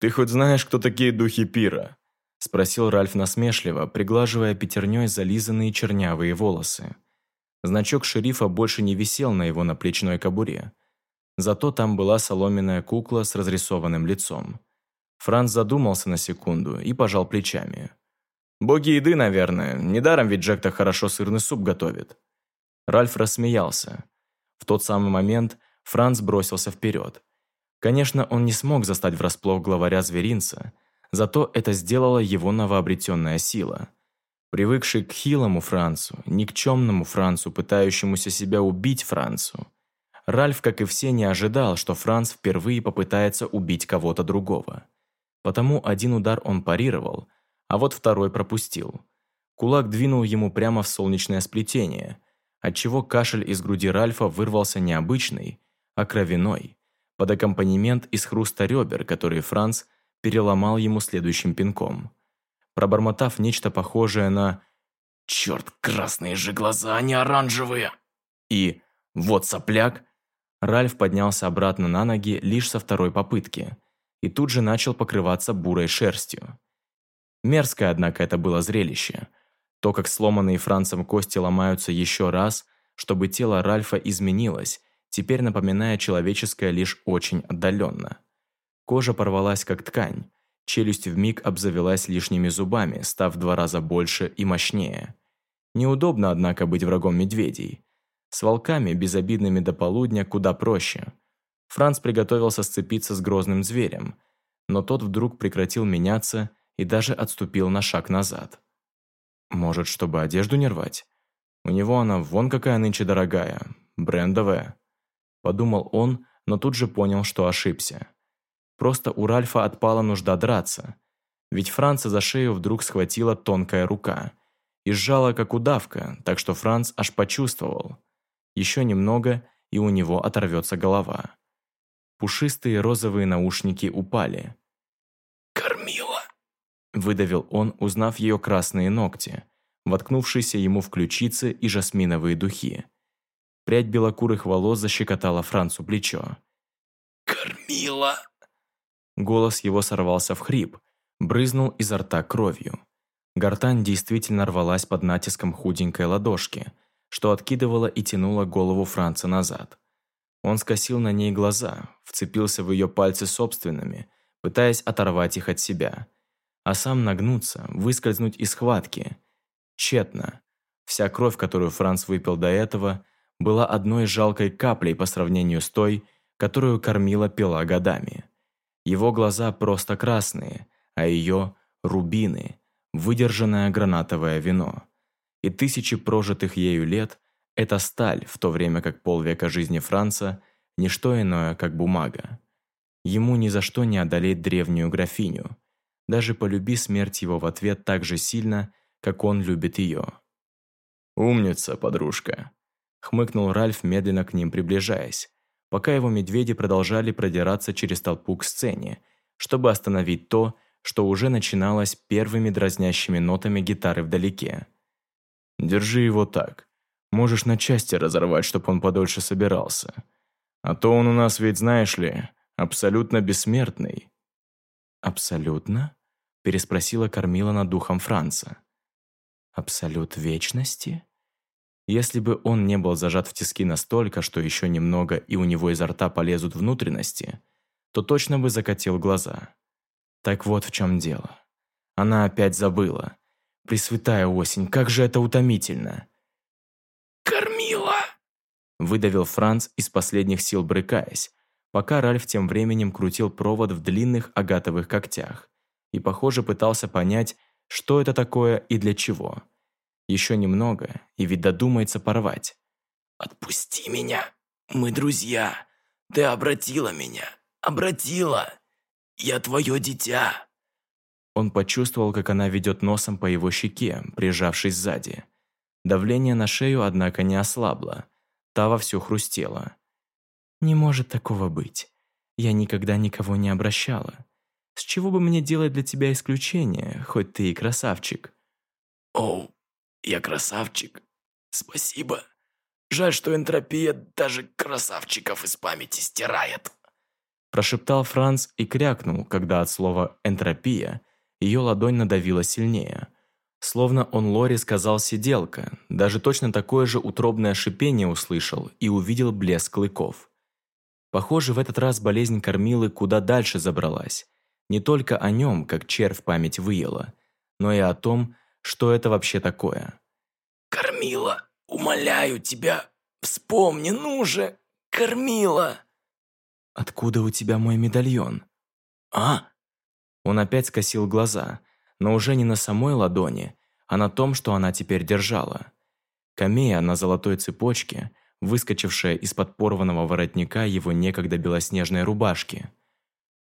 Ты хоть знаешь, кто такие духи пира? Спросил Ральф насмешливо, приглаживая пятерней зализанные чернявые волосы. Значок шерифа больше не висел на его наплечной кобуре. Зато там была соломенная кукла с разрисованным лицом. Франц задумался на секунду и пожал плечами. «Боги еды, наверное. Недаром ведь Джек так хорошо сырный суп готовит». Ральф рассмеялся. В тот самый момент Франц бросился вперед. Конечно, он не смог застать врасплох главаря зверинца, зато это сделала его новообретенная сила – Привыкший к хилому Францу, никчемному Францу, пытающемуся себя убить Францу. Ральф, как и все, не ожидал, что Франц впервые попытается убить кого-то другого. Потому один удар он парировал, а вот второй пропустил. Кулак двинул ему прямо в солнечное сплетение, отчего кашель из груди Ральфа вырвался не обычный, а кровяной, под аккомпанемент из хруста ребер, который Франц переломал ему следующим пинком пробормотав нечто похожее на «Черт, красные же глаза, они оранжевые!» и «Вот сопляк!» Ральф поднялся обратно на ноги лишь со второй попытки и тут же начал покрываться бурой шерстью. Мерзкое, однако, это было зрелище. То, как сломанные Францем кости ломаются еще раз, чтобы тело Ральфа изменилось, теперь напоминая человеческое лишь очень отдаленно. Кожа порвалась как ткань, Челюсть вмиг обзавелась лишними зубами, став в два раза больше и мощнее. Неудобно, однако, быть врагом медведей. С волками, безобидными до полудня, куда проще. Франц приготовился сцепиться с грозным зверем, но тот вдруг прекратил меняться и даже отступил на шаг назад. Может, чтобы одежду не рвать? У него она вон какая нынче дорогая, брендовая. Подумал он, но тут же понял, что ошибся. Просто у Ральфа отпала нужда драться. Ведь Франца за шею вдруг схватила тонкая рука и сжала, как удавка, так что Франц аж почувствовал. Еще немного, и у него оторвется голова. Пушистые розовые наушники упали. «Кормила!» – выдавил он, узнав ее красные ногти, воткнувшиеся ему в ключицы и жасминовые духи. Прядь белокурых волос защекотала Францу плечо. «Кормила!» Голос его сорвался в хрип, брызнул изо рта кровью. Гортань действительно рвалась под натиском худенькой ладошки, что откидывала и тянула голову Франца назад. Он скосил на ней глаза, вцепился в ее пальцы собственными, пытаясь оторвать их от себя. А сам нагнуться, выскользнуть из схватки. Тщетно. Вся кровь, которую Франц выпил до этого, была одной жалкой каплей по сравнению с той, которую кормила пила годами. Его глаза просто красные, а ее – рубины, выдержанное гранатовое вино. И тысячи прожитых ею лет – это сталь, в то время как полвека жизни Франца – ничто иное, как бумага. Ему ни за что не одолеть древнюю графиню, даже полюби смерть его в ответ так же сильно, как он любит ее. «Умница, подружка», – хмыкнул Ральф, медленно к ним приближаясь, пока его медведи продолжали продираться через толпу к сцене, чтобы остановить то, что уже начиналось первыми дразнящими нотами гитары вдалеке. «Держи его так. Можешь на части разорвать, чтобы он подольше собирался. А то он у нас ведь, знаешь ли, абсолютно бессмертный». «Абсолютно?» – переспросила Кормила над духом Франца. «Абсолют вечности?» Если бы он не был зажат в тиски настолько, что еще немного и у него изо рта полезут внутренности, то точно бы закатил глаза. Так вот в чем дело. Она опять забыла. Пресвятая осень, как же это утомительно. «Кормила!» Выдавил Франц из последних сил брыкаясь, пока Ральф тем временем крутил провод в длинных агатовых когтях и, похоже, пытался понять, что это такое и для чего. Еще немного, и ведь додумается порвать. «Отпусти меня! Мы друзья! Ты обратила меня! Обратила! Я твое дитя!» Он почувствовал, как она ведет носом по его щеке, прижавшись сзади. Давление на шею, однако, не ослабло. Та вовсю хрустела. «Не может такого быть. Я никогда никого не обращала. С чего бы мне делать для тебя исключение, хоть ты и красавчик?» «Оу, я красавчик. Спасибо. Жаль, что энтропия даже красавчиков из памяти стирает. Прошептал Франц и крякнул, когда от слова «энтропия» ее ладонь надавила сильнее. Словно он Лори сказал «сиделка», даже точно такое же утробное шипение услышал и увидел блеск клыков. Похоже, в этот раз болезнь кормилы куда дальше забралась. Не только о нем, как червь память выела, но и о том, что это вообще такое. «Кормила, умоляю тебя, вспомни, ну же, Кормила!» «Откуда у тебя мой медальон?» «А?» Он опять скосил глаза, но уже не на самой ладони, а на том, что она теперь держала. Камея на золотой цепочке, выскочившая из-под порванного воротника его некогда белоснежной рубашки.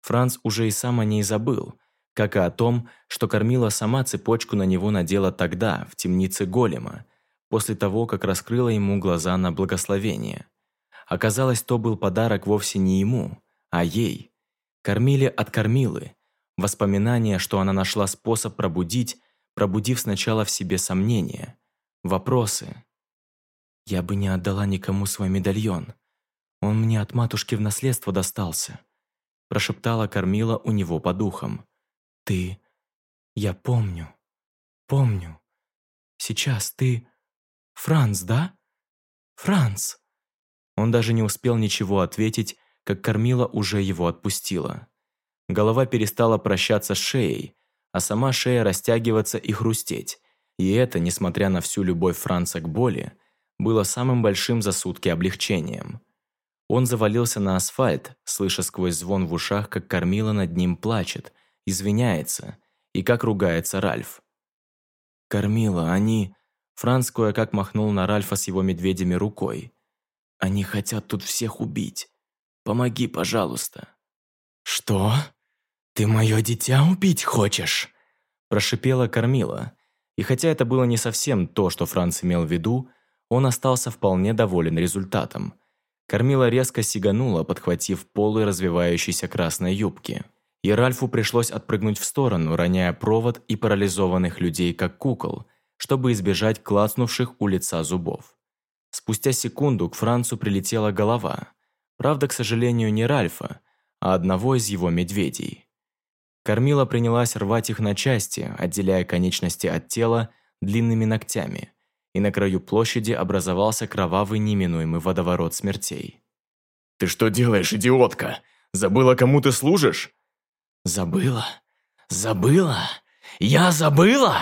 Франц уже и сам о ней забыл, как и о том, что кормила сама цепочку на него надела тогда, в темнице голема, после того, как раскрыла ему глаза на благословение. Оказалось, то был подарок вовсе не ему, а ей. Кормили от кормилы. Воспоминание, что она нашла способ пробудить, пробудив сначала в себе сомнения, вопросы. «Я бы не отдала никому свой медальон. Он мне от матушки в наследство достался», прошептала кормила у него по духам. Ты... Я помню. Помню. Сейчас ты... Франц, да? Франц. Он даже не успел ничего ответить, как кормила уже его отпустила. Голова перестала прощаться с шеей, а сама шея растягиваться и хрустеть. И это, несмотря на всю любовь Франца к боли, было самым большим за сутки облегчением. Он завалился на асфальт, слыша сквозь звон в ушах, как кормила над ним плачет, извиняется, и как ругается Ральф. «Кормила, они...» Франц кое-как махнул на Ральфа с его медведями рукой. «Они хотят тут всех убить. Помоги, пожалуйста». «Что? Ты мое дитя убить хочешь?» Прошипела Кормила. И хотя это было не совсем то, что Франц имел в виду, он остался вполне доволен результатом. Кормила резко сиганула, подхватив полы развивающейся красной юбки и Ральфу пришлось отпрыгнуть в сторону, роняя провод и парализованных людей как кукол, чтобы избежать клацнувших у лица зубов. Спустя секунду к Францу прилетела голова. Правда, к сожалению, не Ральфа, а одного из его медведей. Кормила принялась рвать их на части, отделяя конечности от тела длинными ногтями, и на краю площади образовался кровавый неминуемый водоворот смертей. «Ты что делаешь, идиотка? Забыла, кому ты служишь?» «Забыла? Забыла? Я забыла?»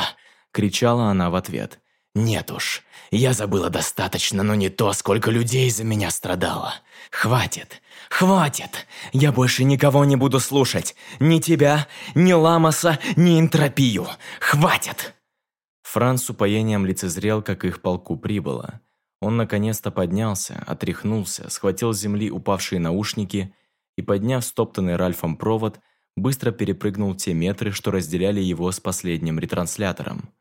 кричала она в ответ. Нет уж, я забыла достаточно, но не то, сколько людей за меня страдало. Хватит, хватит! Я больше никого не буду слушать. Ни тебя, ни Ламаса, ни Энтропию. Хватит!» Франц с упоением лицезрел, как их полку прибыло. Он наконец-то поднялся, отряхнулся, схватил с земли упавшие наушники и, подняв стоптанный Ральфом провод, быстро перепрыгнул те метры, что разделяли его с последним ретранслятором.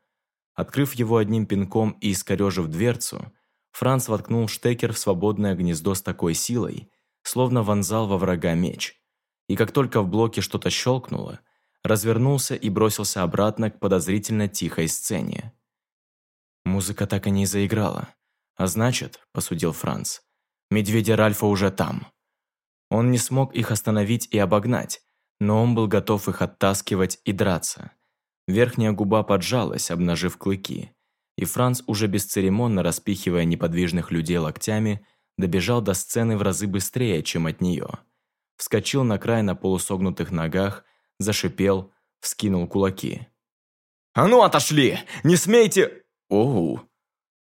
Открыв его одним пинком и искорежив дверцу, Франц воткнул штекер в свободное гнездо с такой силой, словно вонзал во врага меч. И как только в блоке что-то щелкнуло, развернулся и бросился обратно к подозрительно тихой сцене. Музыка так и не заиграла. А значит, посудил Франц, медведи Ральфа уже там. Он не смог их остановить и обогнать, но он был готов их оттаскивать и драться. Верхняя губа поджалась, обнажив клыки, и Франц, уже бесцеремонно распихивая неподвижных людей локтями, добежал до сцены в разы быстрее, чем от нее. Вскочил на край на полусогнутых ногах, зашипел, вскинул кулаки. «А ну отошли! Не смейте...» «Оу!»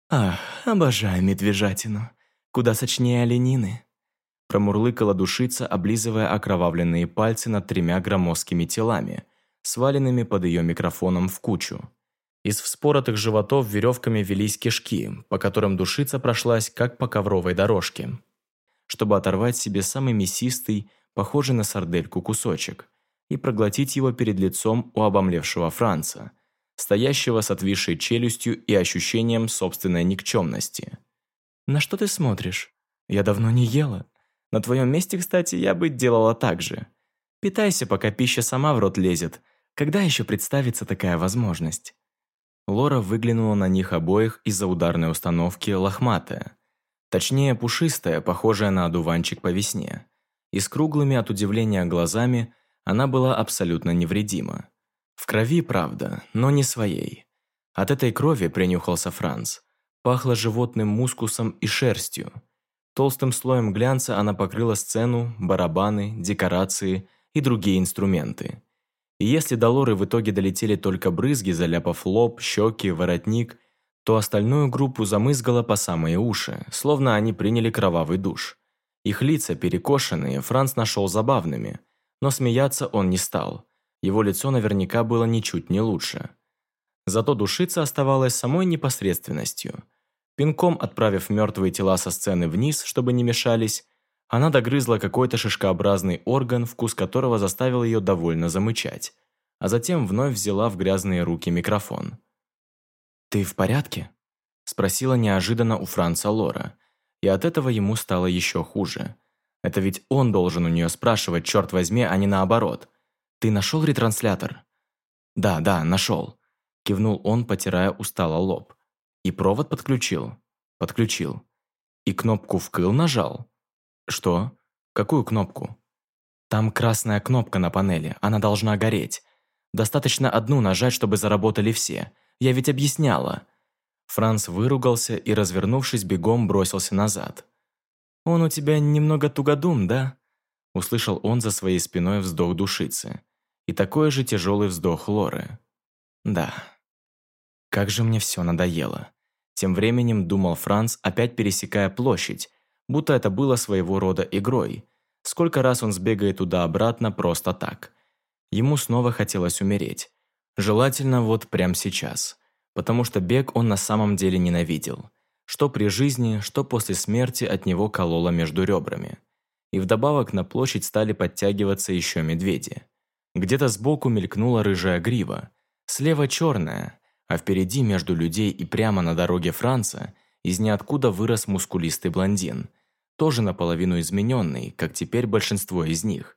«Ах, обожаю медвежатину. Куда сочнее оленины!» Промурлыкала душица, облизывая окровавленные пальцы над тремя громоздкими телами, сваленными под ее микрофоном в кучу. Из вспоротых животов веревками велись кишки, по которым душица прошлась, как по ковровой дорожке, чтобы оторвать себе самый мясистый, похожий на сардельку кусочек, и проглотить его перед лицом у обомлевшего Франца, стоящего с отвисшей челюстью и ощущением собственной никчемности. «На что ты смотришь? Я давно не ела», на твоем месте, кстати, я бы делала так же. Питайся, пока пища сама в рот лезет. Когда еще представится такая возможность?» Лора выглянула на них обоих из-за ударной установки лохматая. Точнее, пушистая, похожая на одуванчик по весне. И с круглыми от удивления глазами она была абсолютно невредима. В крови, правда, но не своей. От этой крови принюхался Франц. Пахло животным мускусом и шерстью. Толстым слоем глянца она покрыла сцену, барабаны, декорации и другие инструменты. И если до Лоры в итоге долетели только брызги, заляпав лоб, щеки, воротник, то остальную группу замызгала по самые уши, словно они приняли кровавый душ. Их лица, перекошенные, Франц нашел забавными, но смеяться он не стал. Его лицо наверняка было ничуть не лучше. Зато душица оставалась самой непосредственностью – Пинком отправив мертвые тела со сцены вниз, чтобы не мешались, она догрызла какой-то шишкообразный орган, вкус которого заставил ее довольно замычать, а затем вновь взяла в грязные руки микрофон. «Ты в порядке?» – спросила неожиданно у Франца Лора, и от этого ему стало еще хуже. Это ведь он должен у нее спрашивать, черт возьми, а не наоборот. «Ты нашел ретранслятор?» «Да, да, нашел», – кивнул он, потирая устало лоб. И провод подключил? Подключил. И кнопку «вкл» нажал? Что? Какую кнопку? Там красная кнопка на панели, она должна гореть. Достаточно одну нажать, чтобы заработали все. Я ведь объясняла. Франц выругался и, развернувшись, бегом бросился назад. «Он у тебя немного тугодум, да?» Услышал он за своей спиной вздох душицы. И такой же тяжелый вздох Лоры. «Да». Как же мне все надоело. Тем временем думал Франц, опять пересекая площадь, будто это было своего рода игрой. Сколько раз он сбегает туда-обратно просто так. Ему снова хотелось умереть. Желательно вот прямо сейчас. Потому что бег он на самом деле ненавидел. Что при жизни, что после смерти от него кололо между ребрами. И вдобавок на площадь стали подтягиваться еще медведи. Где-то сбоку мелькнула рыжая грива. Слева черная, а впереди между людей и прямо на дороге Франца из ниоткуда вырос мускулистый блондин, тоже наполовину измененный, как теперь большинство из них,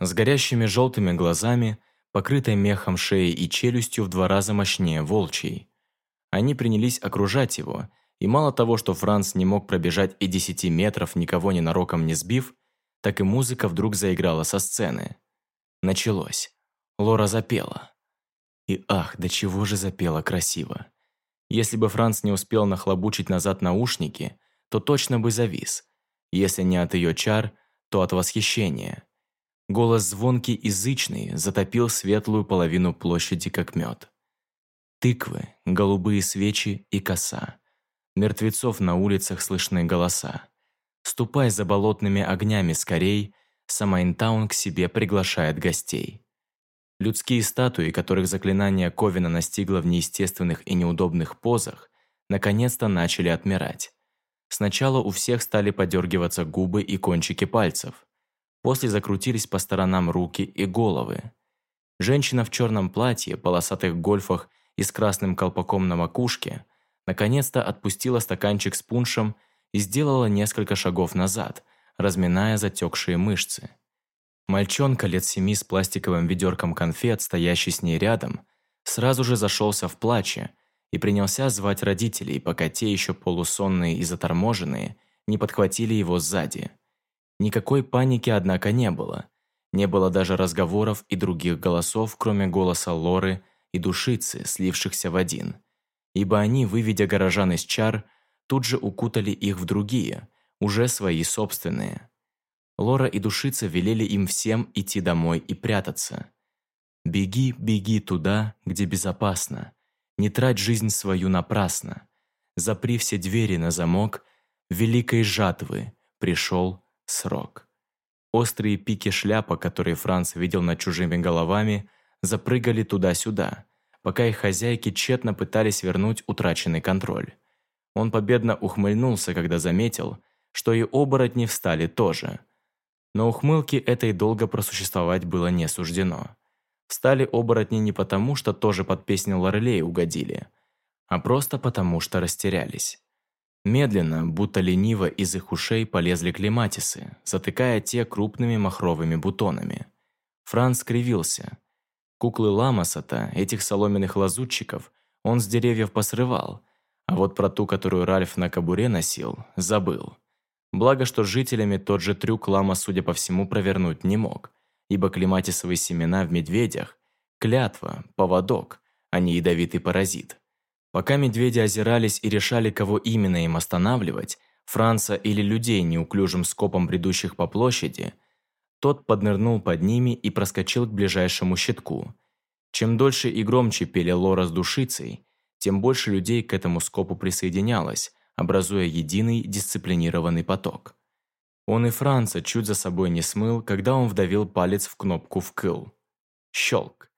с горящими желтыми глазами, покрытой мехом шеей и челюстью в два раза мощнее волчьей. Они принялись окружать его, и мало того, что Франц не мог пробежать и десяти метров, никого ненароком не сбив, так и музыка вдруг заиграла со сцены. Началось. Лора запела. И ах, до чего же запела красиво. Если бы Франц не успел нахлобучить назад наушники, то точно бы завис. Если не от ее чар, то от восхищения. Голос звонкий и зычный затопил светлую половину площади как мед. Тыквы, голубые свечи и коса. Мертвецов на улицах слышны голоса. Ступай за болотными огнями скорей, Самайнтаун к себе приглашает гостей. Людские статуи, которых заклинание Ковина настигло в неестественных и неудобных позах, наконец-то начали отмирать. Сначала у всех стали подергиваться губы и кончики пальцев. После закрутились по сторонам руки и головы. Женщина в черном платье, полосатых гольфах и с красным колпаком на макушке наконец-то отпустила стаканчик с пуншем и сделала несколько шагов назад, разминая затекшие мышцы. Мальчонка лет семи с пластиковым ведерком конфет, стоящий с ней рядом, сразу же зашелся в плаче и принялся звать родителей, пока те еще полусонные и заторможенные не подхватили его сзади. Никакой паники, однако, не было. Не было даже разговоров и других голосов, кроме голоса Лоры и душицы, слившихся в один. Ибо они, выведя горожан из чар, тут же укутали их в другие, уже свои собственные. Лора и Душица велели им всем идти домой и прятаться. «Беги, беги туда, где безопасно. Не трать жизнь свою напрасно. Запри все двери на замок. Великой жатвы пришел срок». Острые пики шляпа, которые Франц видел над чужими головами, запрыгали туда-сюда, пока их хозяйки тщетно пытались вернуть утраченный контроль. Он победно ухмыльнулся, когда заметил, что и оборотни встали тоже. Но ухмылки этой долго просуществовать было не суждено. Встали оборотни не потому, что тоже под песню Лорелей угодили, а просто потому, что растерялись. Медленно, будто лениво из их ушей полезли клематисы, затыкая те крупными махровыми бутонами. Франц скривился. Куклы Ламасата, этих соломенных лазутчиков, он с деревьев посрывал, а вот про ту, которую Ральф на кобуре носил, забыл. Благо, что жителями тот же трюк Лама, судя по всему, провернуть не мог, ибо клематисовые семена в медведях – клятва, поводок, а не ядовитый паразит. Пока медведи озирались и решали, кого именно им останавливать, Франца или людей, неуклюжим скопом бредущих по площади, тот поднырнул под ними и проскочил к ближайшему щитку. Чем дольше и громче пели Лора с душицей, тем больше людей к этому скопу присоединялось, образуя единый дисциплинированный поток. Он и Франца чуть за собой не смыл, когда он вдавил палец в кнопку «вкл». Щелк.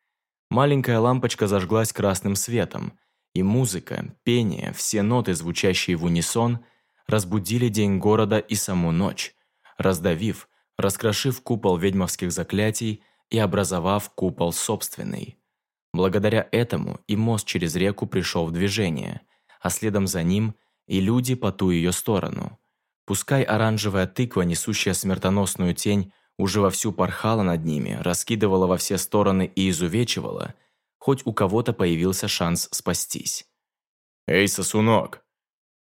Маленькая лампочка зажглась красным светом, и музыка, пение, все ноты, звучащие в унисон, разбудили день города и саму ночь, раздавив, раскрошив купол ведьмовских заклятий и образовав купол собственный. Благодаря этому и мост через реку пришел в движение, а следом за ним и люди по ту ее сторону. Пускай оранжевая тыква, несущая смертоносную тень, уже вовсю порхала над ними, раскидывала во все стороны и изувечивала, хоть у кого-то появился шанс спастись. «Эй, сосунок!»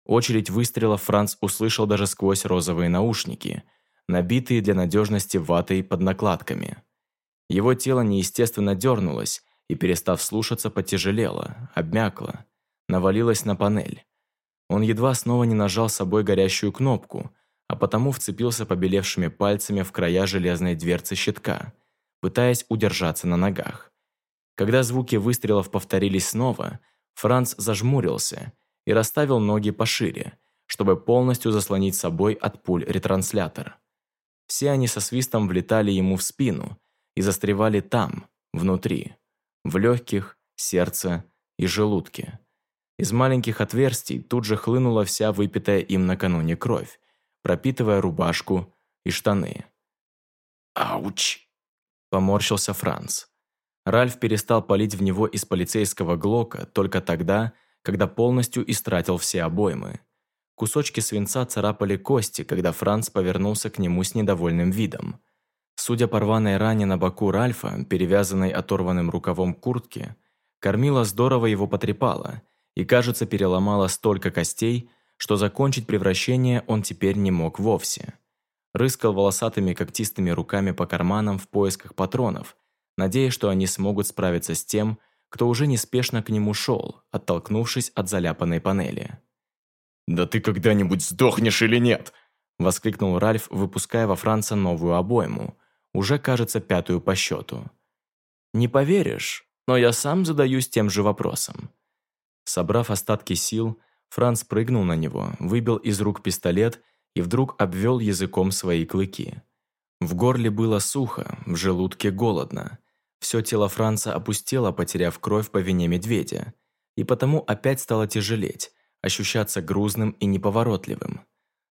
Очередь выстрелов Франц услышал даже сквозь розовые наушники, набитые для надежности ватой под накладками. Его тело неестественно дернулось и, перестав слушаться, потяжелело, обмякло, навалилось на панель. Он едва снова не нажал с собой горящую кнопку, а потому вцепился побелевшими пальцами в края железной дверцы щитка, пытаясь удержаться на ногах. Когда звуки выстрелов повторились снова, Франц зажмурился и расставил ноги пошире, чтобы полностью заслонить собой от пуль ретранслятор. Все они со свистом влетали ему в спину и застревали там, внутри, в легких, сердце и желудке. Из маленьких отверстий тут же хлынула вся выпитая им накануне кровь, пропитывая рубашку и штаны. «Ауч!» – поморщился Франц. Ральф перестал палить в него из полицейского глока только тогда, когда полностью истратил все обоймы. Кусочки свинца царапали кости, когда Франц повернулся к нему с недовольным видом. Судя по рваной ране на боку Ральфа, перевязанной оторванным рукавом куртки, кормила здорово его потрепала – и, кажется, переломала столько костей, что закончить превращение он теперь не мог вовсе. Рыскал волосатыми когтистыми руками по карманам в поисках патронов, надеясь, что они смогут справиться с тем, кто уже неспешно к нему шел, оттолкнувшись от заляпанной панели. «Да ты когда-нибудь сдохнешь или нет?» – воскликнул Ральф, выпуская во Франца новую обойму, уже, кажется, пятую по счету. «Не поверишь, но я сам задаюсь тем же вопросом. Собрав остатки сил, Франц прыгнул на него, выбил из рук пистолет и вдруг обвел языком свои клыки. В горле было сухо, в желудке голодно. Все тело Франца опустело, потеряв кровь по вине медведя, и потому опять стало тяжелеть, ощущаться грузным и неповоротливым.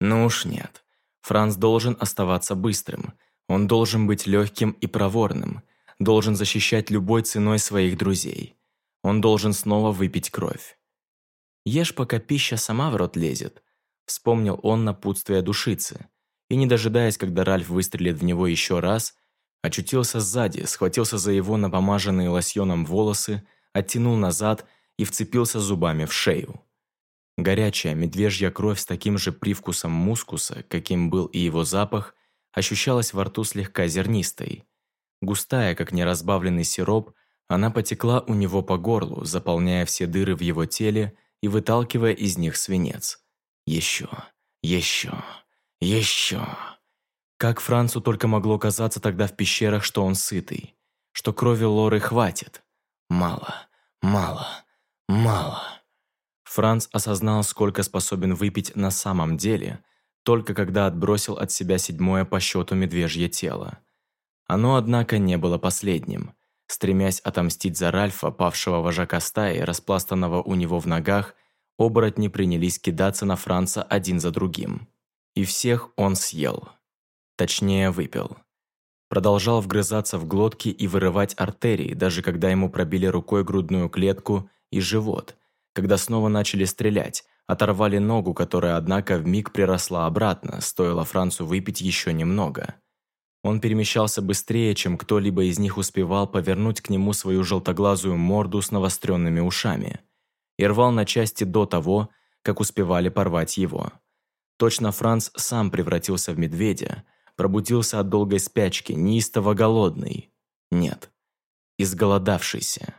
Ну уж нет. Франц должен оставаться быстрым. Он должен быть легким и проворным. Должен защищать любой ценой своих друзей. Он должен снова выпить кровь. «Ешь, пока пища сама в рот лезет», – вспомнил он напутствие душицы. И не дожидаясь, когда Ральф выстрелит в него еще раз, очутился сзади, схватился за его напомаженные лосьоном волосы, оттянул назад и вцепился зубами в шею. Горячая медвежья кровь с таким же привкусом мускуса, каким был и его запах, ощущалась во рту слегка зернистой. Густая, как неразбавленный сироп, она потекла у него по горлу, заполняя все дыры в его теле и выталкивая из них свинец. Еще, еще, еще. Как Францу только могло казаться тогда в пещерах, что он сытый, что крови Лоры хватит. Мало, мало, мало. Франц осознал, сколько способен выпить на самом деле, только когда отбросил от себя седьмое по счету медвежье тело. Оно, однако, не было последним. Стремясь отомстить за Ральфа, павшего вожака стаи, распластанного у него в ногах, оборотни принялись кидаться на Франца один за другим. И всех он съел. Точнее, выпил. Продолжал вгрызаться в глотки и вырывать артерии, даже когда ему пробили рукой грудную клетку и живот – когда снова начали стрелять, оторвали ногу, которая, однако, вмиг приросла обратно, стоило Францу выпить еще немного. Он перемещался быстрее, чем кто-либо из них успевал повернуть к нему свою желтоглазую морду с навостренными ушами. И рвал на части до того, как успевали порвать его. Точно Франц сам превратился в медведя, пробудился от долгой спячки, неистово голодный. Нет, изголодавшийся.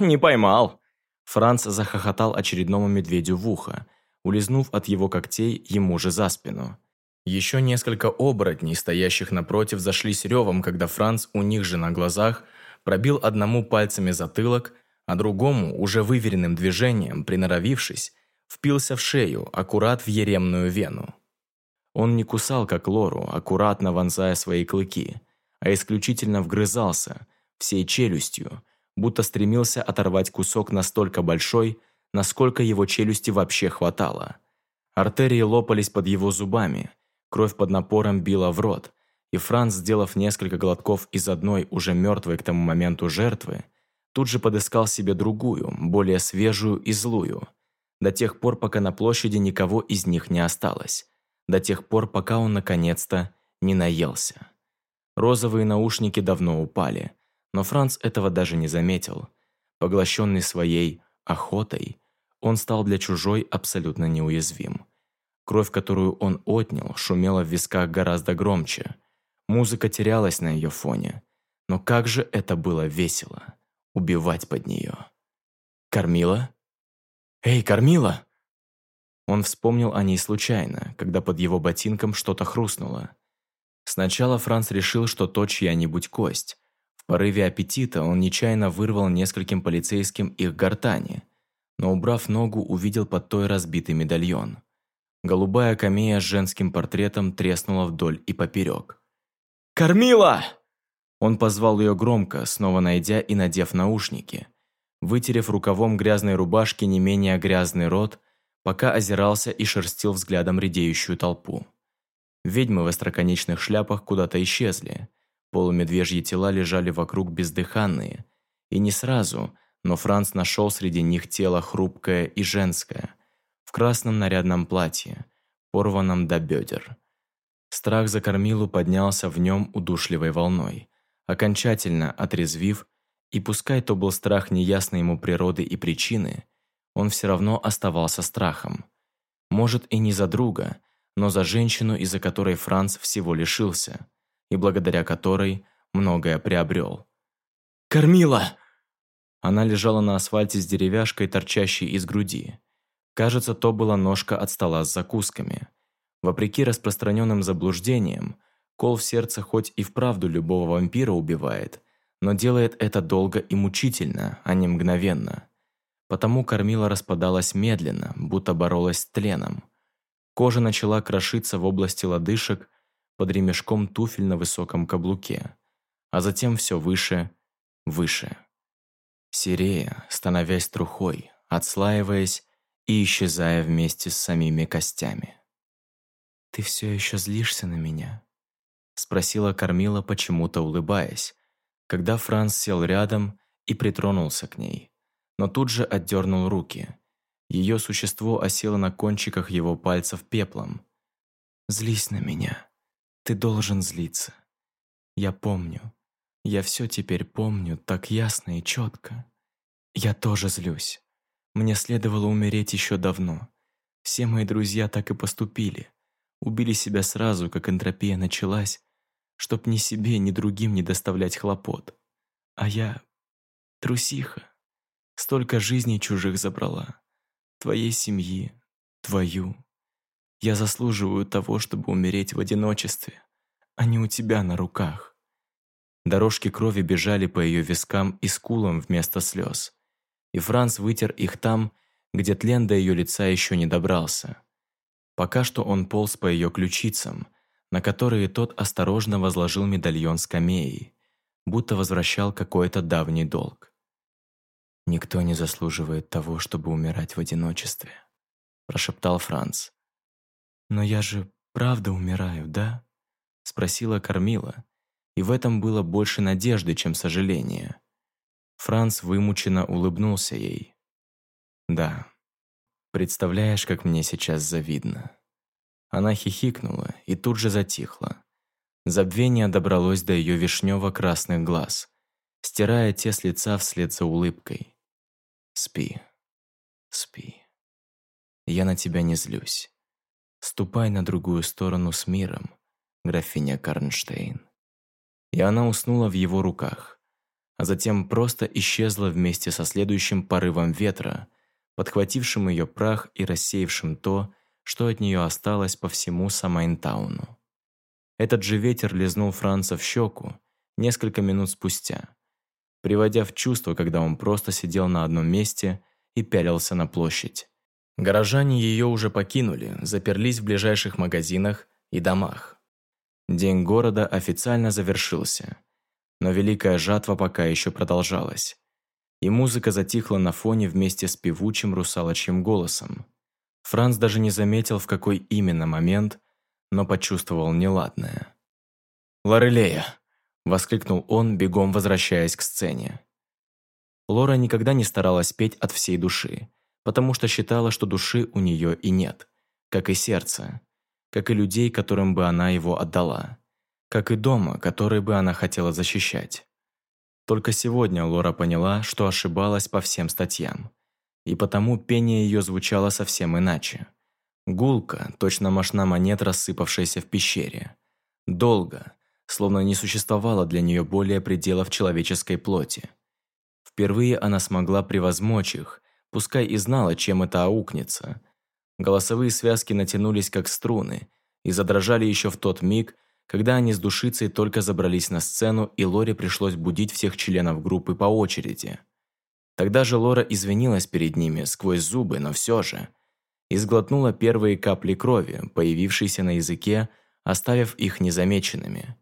«Не поймал!» Франц захохотал очередному медведю в ухо, улизнув от его когтей ему же за спину. Еще несколько оборотней, стоящих напротив, зашли с ревом, когда Франц у них же на глазах пробил одному пальцами затылок, а другому, уже выверенным движением, приноровившись, впился в шею, аккурат в еремную вену. Он не кусал, как лору, аккуратно вонзая свои клыки, а исключительно вгрызался, всей челюстью, будто стремился оторвать кусок настолько большой, насколько его челюсти вообще хватало. Артерии лопались под его зубами, кровь под напором била в рот, и Франц, сделав несколько глотков из одной уже мертвой к тому моменту жертвы, тут же подыскал себе другую, более свежую и злую, до тех пор, пока на площади никого из них не осталось, до тех пор, пока он наконец-то не наелся. Розовые наушники давно упали – но Франц этого даже не заметил. Поглощенный своей охотой, он стал для чужой абсолютно неуязвим. Кровь, которую он отнял, шумела в висках гораздо громче. Музыка терялась на ее фоне. Но как же это было весело – убивать под нее. «Кормила? Эй, кормила!» Он вспомнил о ней случайно, когда под его ботинком что-то хрустнуло. Сначала Франц решил, что то чья-нибудь кость, в порыве аппетита он нечаянно вырвал нескольким полицейским их гортани, но, убрав ногу, увидел под той разбитый медальон. Голубая камея с женским портретом треснула вдоль и поперек. «Кормила!» Он позвал ее громко, снова найдя и надев наушники. Вытерев рукавом грязной рубашки не менее грязный рот, пока озирался и шерстил взглядом редеющую толпу. Ведьмы в остроконечных шляпах куда-то исчезли – Полумедвежьи тела лежали вокруг бездыханные. И не сразу, но Франц нашел среди них тело хрупкое и женское, в красном нарядном платье, порванном до бедер. Страх за кормилу поднялся в нем удушливой волной, окончательно отрезвив, и пускай то был страх неясной ему природы и причины, он все равно оставался страхом. Может и не за друга, но за женщину, из-за которой Франц всего лишился – и благодаря которой многое приобрел. «Кормила!» Она лежала на асфальте с деревяшкой, торчащей из груди. Кажется, то была ножка от стола с закусками. Вопреки распространенным заблуждениям, кол в сердце хоть и вправду любого вампира убивает, но делает это долго и мучительно, а не мгновенно. потому кормила распадалась медленно, будто боролась с тленом. Кожа начала крошиться в области лодыжек под ремешком туфель на высоком каблуке, а затем все выше, выше. Сирея, становясь трухой, отслаиваясь и исчезая вместе с самими костями. «Ты все еще злишься на меня?» Спросила Кормила, почему-то улыбаясь, когда Франц сел рядом и притронулся к ней но тут же отдернул руки. Ее существо осело на кончиках его пальцев пеплом. «Злись на меня. Ты должен злиться. Я помню. Я все теперь помню так ясно и четко. Я тоже злюсь. Мне следовало умереть еще давно. Все мои друзья так и поступили. Убили себя сразу, как энтропия началась, чтоб ни себе, ни другим не доставлять хлопот. А я трусиха. Столько жизней чужих забрала. Твоей семьи, твою. Я заслуживаю того, чтобы умереть в одиночестве, а не у тебя на руках. Дорожки крови бежали по ее вискам и скулам вместо слез. И Франц вытер их там, где тлен до ее лица еще не добрался. Пока что он полз по ее ключицам, на которые тот осторожно возложил медальон с камеей, будто возвращал какой-то давний долг. «Никто не заслуживает того, чтобы умирать в одиночестве», – прошептал Франц. «Но я же правда умираю, да?» – спросила Кормила, и в этом было больше надежды, чем сожаления. Франц вымученно улыбнулся ей. «Да, представляешь, как мне сейчас завидно». Она хихикнула и тут же затихла. Забвение добралось до ее вишнево-красных глаз, стирая те с лица вслед за улыбкой. Спи, спи. Я на тебя не злюсь. Ступай на другую сторону с миром, графиня Карнштейн. И она уснула в его руках, а затем просто исчезла вместе со следующим порывом ветра, подхватившим ее прах и рассеявшим то, что от нее осталось по всему Самайнтауну. Этот же ветер лизнул Франца в щеку несколько минут спустя, приводя в чувство, когда он просто сидел на одном месте и пялился на площадь. Горожане ее уже покинули, заперлись в ближайших магазинах и домах. День города официально завершился, но великая жатва пока еще продолжалась. И музыка затихла на фоне вместе с певучим русалочьим голосом. Франц даже не заметил, в какой именно момент, но почувствовал неладное. «Лорелея!» – воскликнул он, бегом возвращаясь к сцене. Лора никогда не старалась петь от всей души, потому что считала, что души у нее и нет, как и сердца, как и людей, которым бы она его отдала, как и дома, который бы она хотела защищать. Только сегодня Лора поняла, что ошибалась по всем статьям, и потому пение ее звучало совсем иначе. Гулко, точно мошна монет, рассыпавшаяся в пещере. Долго, словно не существовало для нее более пределов человеческой плоти. Впервые она смогла превозмочь их, пускай и знала, чем это аукнется. Голосовые связки натянулись как струны и задрожали еще в тот миг, когда они с душицей только забрались на сцену, и Лоре пришлось будить всех членов группы по очереди. Тогда же Лора извинилась перед ними сквозь зубы, но все же, и сглотнула первые капли крови, появившиеся на языке, оставив их незамеченными.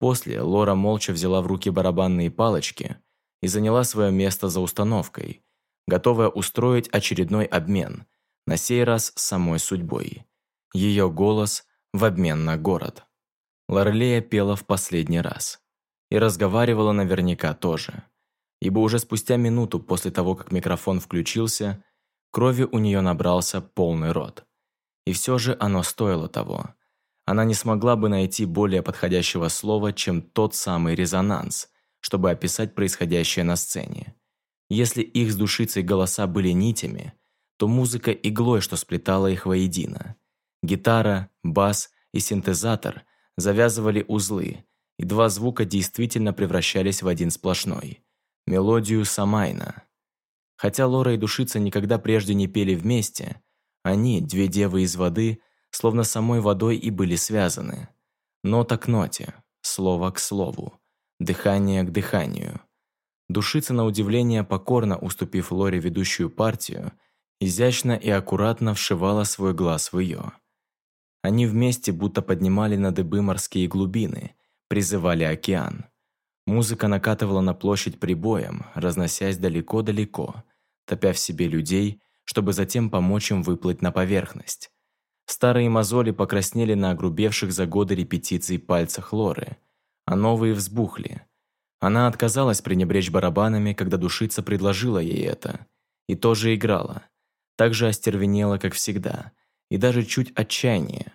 После Лора молча взяла в руки барабанные палочки и заняла свое место за установкой, готовая устроить очередной обмен, на сей раз самой судьбой. Ее голос в обмен на город. Лорлея пела в последний раз. И разговаривала наверняка тоже. Ибо уже спустя минуту после того, как микрофон включился, крови у нее набрался полный рот. И все же оно стоило того она не смогла бы найти более подходящего слова, чем тот самый резонанс, чтобы описать происходящее на сцене. Если их с душицей голоса были нитями, то музыка иглой, что сплетала их воедино. Гитара, бас и синтезатор завязывали узлы, и два звука действительно превращались в один сплошной – мелодию Самайна. Хотя Лора и Душица никогда прежде не пели вместе, они, две девы из воды – словно самой водой и были связаны. Нота к ноте, слово к слову, дыхание к дыханию. Душица, на удивление, покорно уступив Лоре ведущую партию, изящно и аккуратно вшивала свой глаз в ее. Они вместе будто поднимали на дыбы морские глубины, призывали океан. Музыка накатывала на площадь прибоем, разносясь далеко-далеко, топя в себе людей, чтобы затем помочь им выплыть на поверхность. Старые мозоли покраснели на огрубевших за годы репетиций пальцах Лоры, а новые взбухли. Она отказалась пренебречь барабанами, когда душица предложила ей это, и тоже играла. Так же остервенела, как всегда, и даже чуть отчаяние.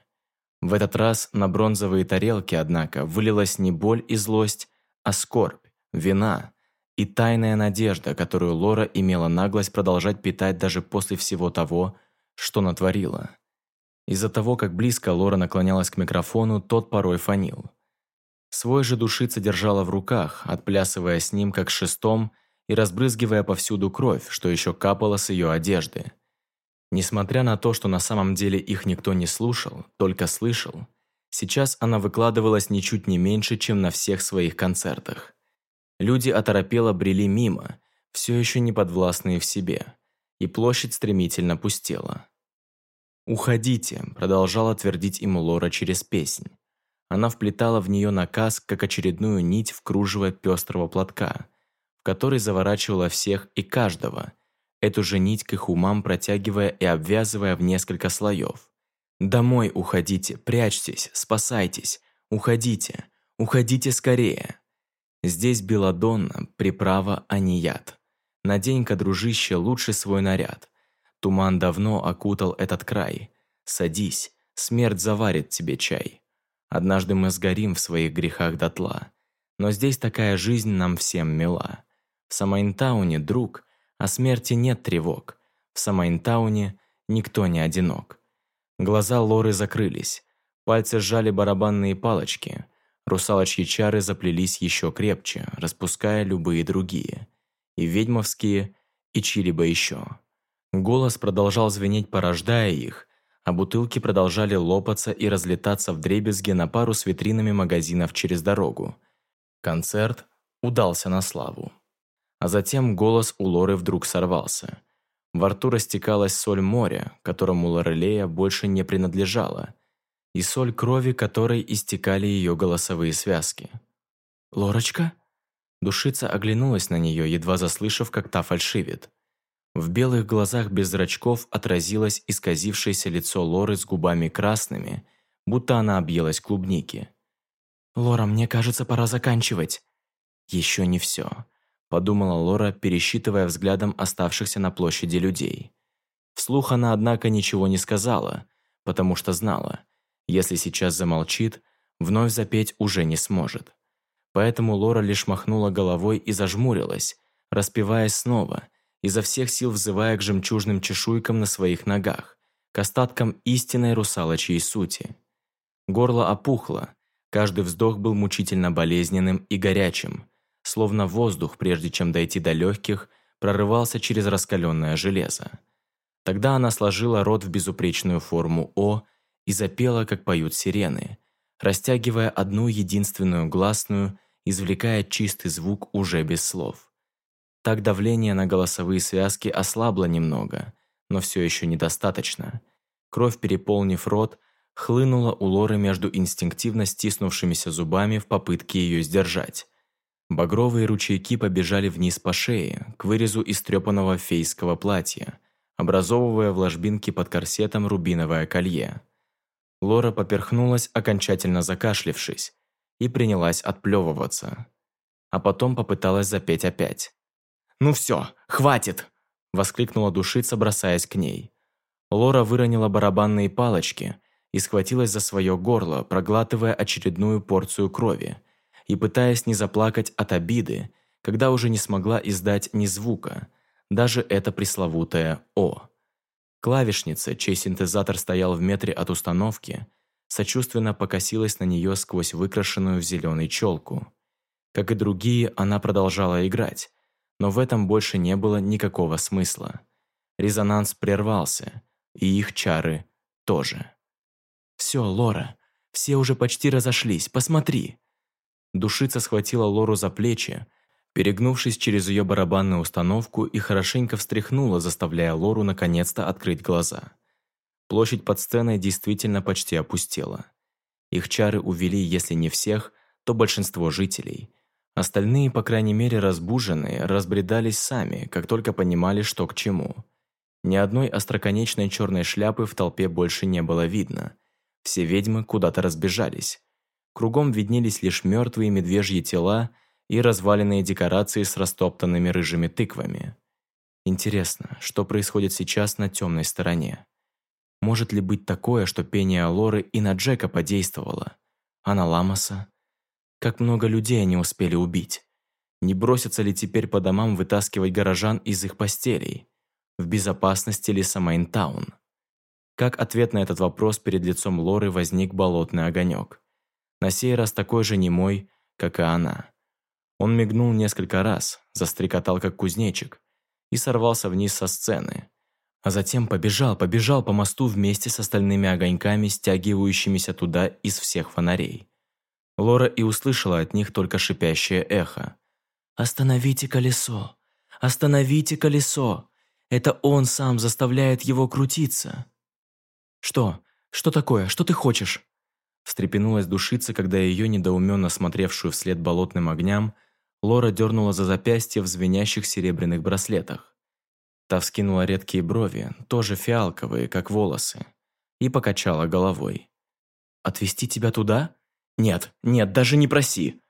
В этот раз на бронзовые тарелки, однако, вылилась не боль и злость, а скорбь, вина и тайная надежда, которую Лора имела наглость продолжать питать даже после всего того, что натворила. Из-за того, как близко Лора наклонялась к микрофону, тот порой фонил. Свой же душица держала в руках, отплясывая с ним как шестом и разбрызгивая повсюду кровь, что еще капала с ее одежды. Несмотря на то, что на самом деле их никто не слушал, только слышал, сейчас она выкладывалась ничуть не меньше, чем на всех своих концертах. Люди оторопело брели мимо, все еще не подвластные в себе, и площадь стремительно пустела. «Уходите», – продолжала твердить ему Лора через песнь. Она вплетала в нее наказ, как очередную нить в кружево пестрого платка, в который заворачивала всех и каждого, эту же нить к их умам протягивая и обвязывая в несколько слоев. «Домой уходите, прячьтесь, спасайтесь, уходите, уходите скорее». Здесь белладонна, приправа, а не яд. Надень-ка, дружище, лучше свой наряд. Туман давно окутал этот край. Садись, смерть заварит тебе чай. Однажды мы сгорим в своих грехах дотла. Но здесь такая жизнь нам всем мила. В Самайнтауне, друг, о смерти нет тревог. В Самайнтауне никто не одинок. Глаза Лоры закрылись. Пальцы сжали барабанные палочки. Русалочьи чары заплелись еще крепче, распуская любые другие. И ведьмовские, и чьи-либо еще. Голос продолжал звенеть, порождая их, а бутылки продолжали лопаться и разлетаться в дребезги на пару с витринами магазинов через дорогу. Концерт удался на славу. А затем голос у Лоры вдруг сорвался. Во рту растекалась соль моря, которому Лорелея больше не принадлежала, и соль крови, которой истекали ее голосовые связки. «Лорочка?» Душица оглянулась на нее, едва заслышав, как та фальшивит. В белых глазах без зрачков отразилось исказившееся лицо Лоры с губами красными, будто она объелась клубники. «Лора, мне кажется, пора заканчивать». «Еще не все», – подумала Лора, пересчитывая взглядом оставшихся на площади людей. Вслух она, однако, ничего не сказала, потому что знала, если сейчас замолчит, вновь запеть уже не сможет. Поэтому Лора лишь махнула головой и зажмурилась, распеваясь снова – изо всех сил взывая к жемчужным чешуйкам на своих ногах, к остаткам истинной русалочьей сути. Горло опухло, каждый вздох был мучительно болезненным и горячим, словно воздух, прежде чем дойти до легких, прорывался через раскаленное железо. Тогда она сложила рот в безупречную форму «О» и запела, как поют сирены, растягивая одну единственную гласную, извлекая чистый звук уже без слов. Так давление на голосовые связки ослабло немного, но все еще недостаточно. Кровь, переполнив рот, хлынула у Лоры между инстинктивно стиснувшимися зубами в попытке ее сдержать. Багровые ручейки побежали вниз по шее, к вырезу истрепанного фейского платья, образовывая в ложбинке под корсетом рубиновое колье. Лора поперхнулась, окончательно закашлившись, и принялась отплевываться. А потом попыталась запеть опять. «Ну все, хватит!» – воскликнула душица, бросаясь к ней. Лора выронила барабанные палочки и схватилась за свое горло, проглатывая очередную порцию крови и пытаясь не заплакать от обиды, когда уже не смогла издать ни звука, даже это пресловутое «О». Клавишница, чей синтезатор стоял в метре от установки, сочувственно покосилась на нее сквозь выкрашенную в зеленый челку. Как и другие, она продолжала играть, но в этом больше не было никакого смысла. Резонанс прервался, и их чары тоже. «Все, Лора, все уже почти разошлись, посмотри!» Душица схватила Лору за плечи, перегнувшись через ее барабанную установку и хорошенько встряхнула, заставляя Лору наконец-то открыть глаза. Площадь под сценой действительно почти опустела. Их чары увели, если не всех, то большинство жителей. Остальные, по крайней мере разбуженные, разбредались сами, как только понимали, что к чему. Ни одной остроконечной черной шляпы в толпе больше не было видно. Все ведьмы куда-то разбежались. Кругом виднелись лишь мертвые медвежьи тела и разваленные декорации с растоптанными рыжими тыквами. Интересно, что происходит сейчас на темной стороне? Может ли быть такое, что пение Алоры и на Джека подействовало, а на Ламаса? Как много людей они успели убить? Не бросятся ли теперь по домам вытаскивать горожан из их постелей? В безопасности ли Самайнтаун? Как ответ на этот вопрос перед лицом Лоры возник болотный огонек. На сей раз такой же немой, как и она. Он мигнул несколько раз, застрекотал как кузнечик и сорвался вниз со сцены, а затем побежал, побежал по мосту вместе с остальными огоньками, стягивающимися туда из всех фонарей. Лора и услышала от них только шипящее эхо. «Остановите колесо! Остановите колесо! Это он сам заставляет его крутиться!» «Что? Что такое? Что ты хочешь?» Встрепенулась душица, когда ее, недоуменно смотревшую вслед болотным огням, Лора дернула за запястье в звенящих серебряных браслетах. Та вскинула редкие брови, тоже фиалковые, как волосы, и покачала головой. «Отвезти тебя туда? Нет, нет, даже не проси!»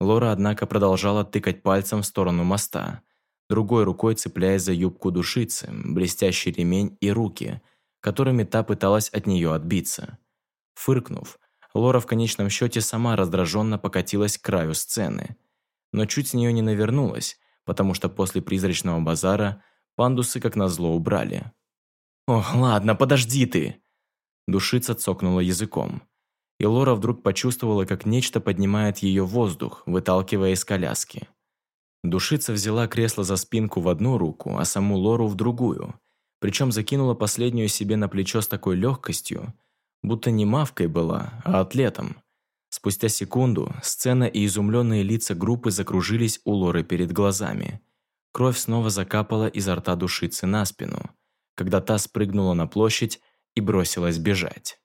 Лора, однако, продолжала тыкать пальцем в сторону моста, другой рукой цепляясь за юбку душицы, блестящий ремень и руки, которыми та пыталась от нее отбиться. Фыркнув, Лора в конечном счете сама раздраженно покатилась к краю сцены. Но чуть с нее не навернулась, потому что после призрачного базара Пандусы, как назло, убрали. «Ох, ладно, подожди ты!» Душица цокнула языком. И Лора вдруг почувствовала, как нечто поднимает ее в воздух, выталкивая из коляски. Душица взяла кресло за спинку в одну руку, а саму Лору в другую, причем закинула последнюю себе на плечо с такой легкостью, будто не мавкой была, а атлетом. Спустя секунду сцена и изумленные лица группы закружились у Лоры перед глазами. Кровь снова закапала изо рта душицы на спину, когда та спрыгнула на площадь и бросилась бежать.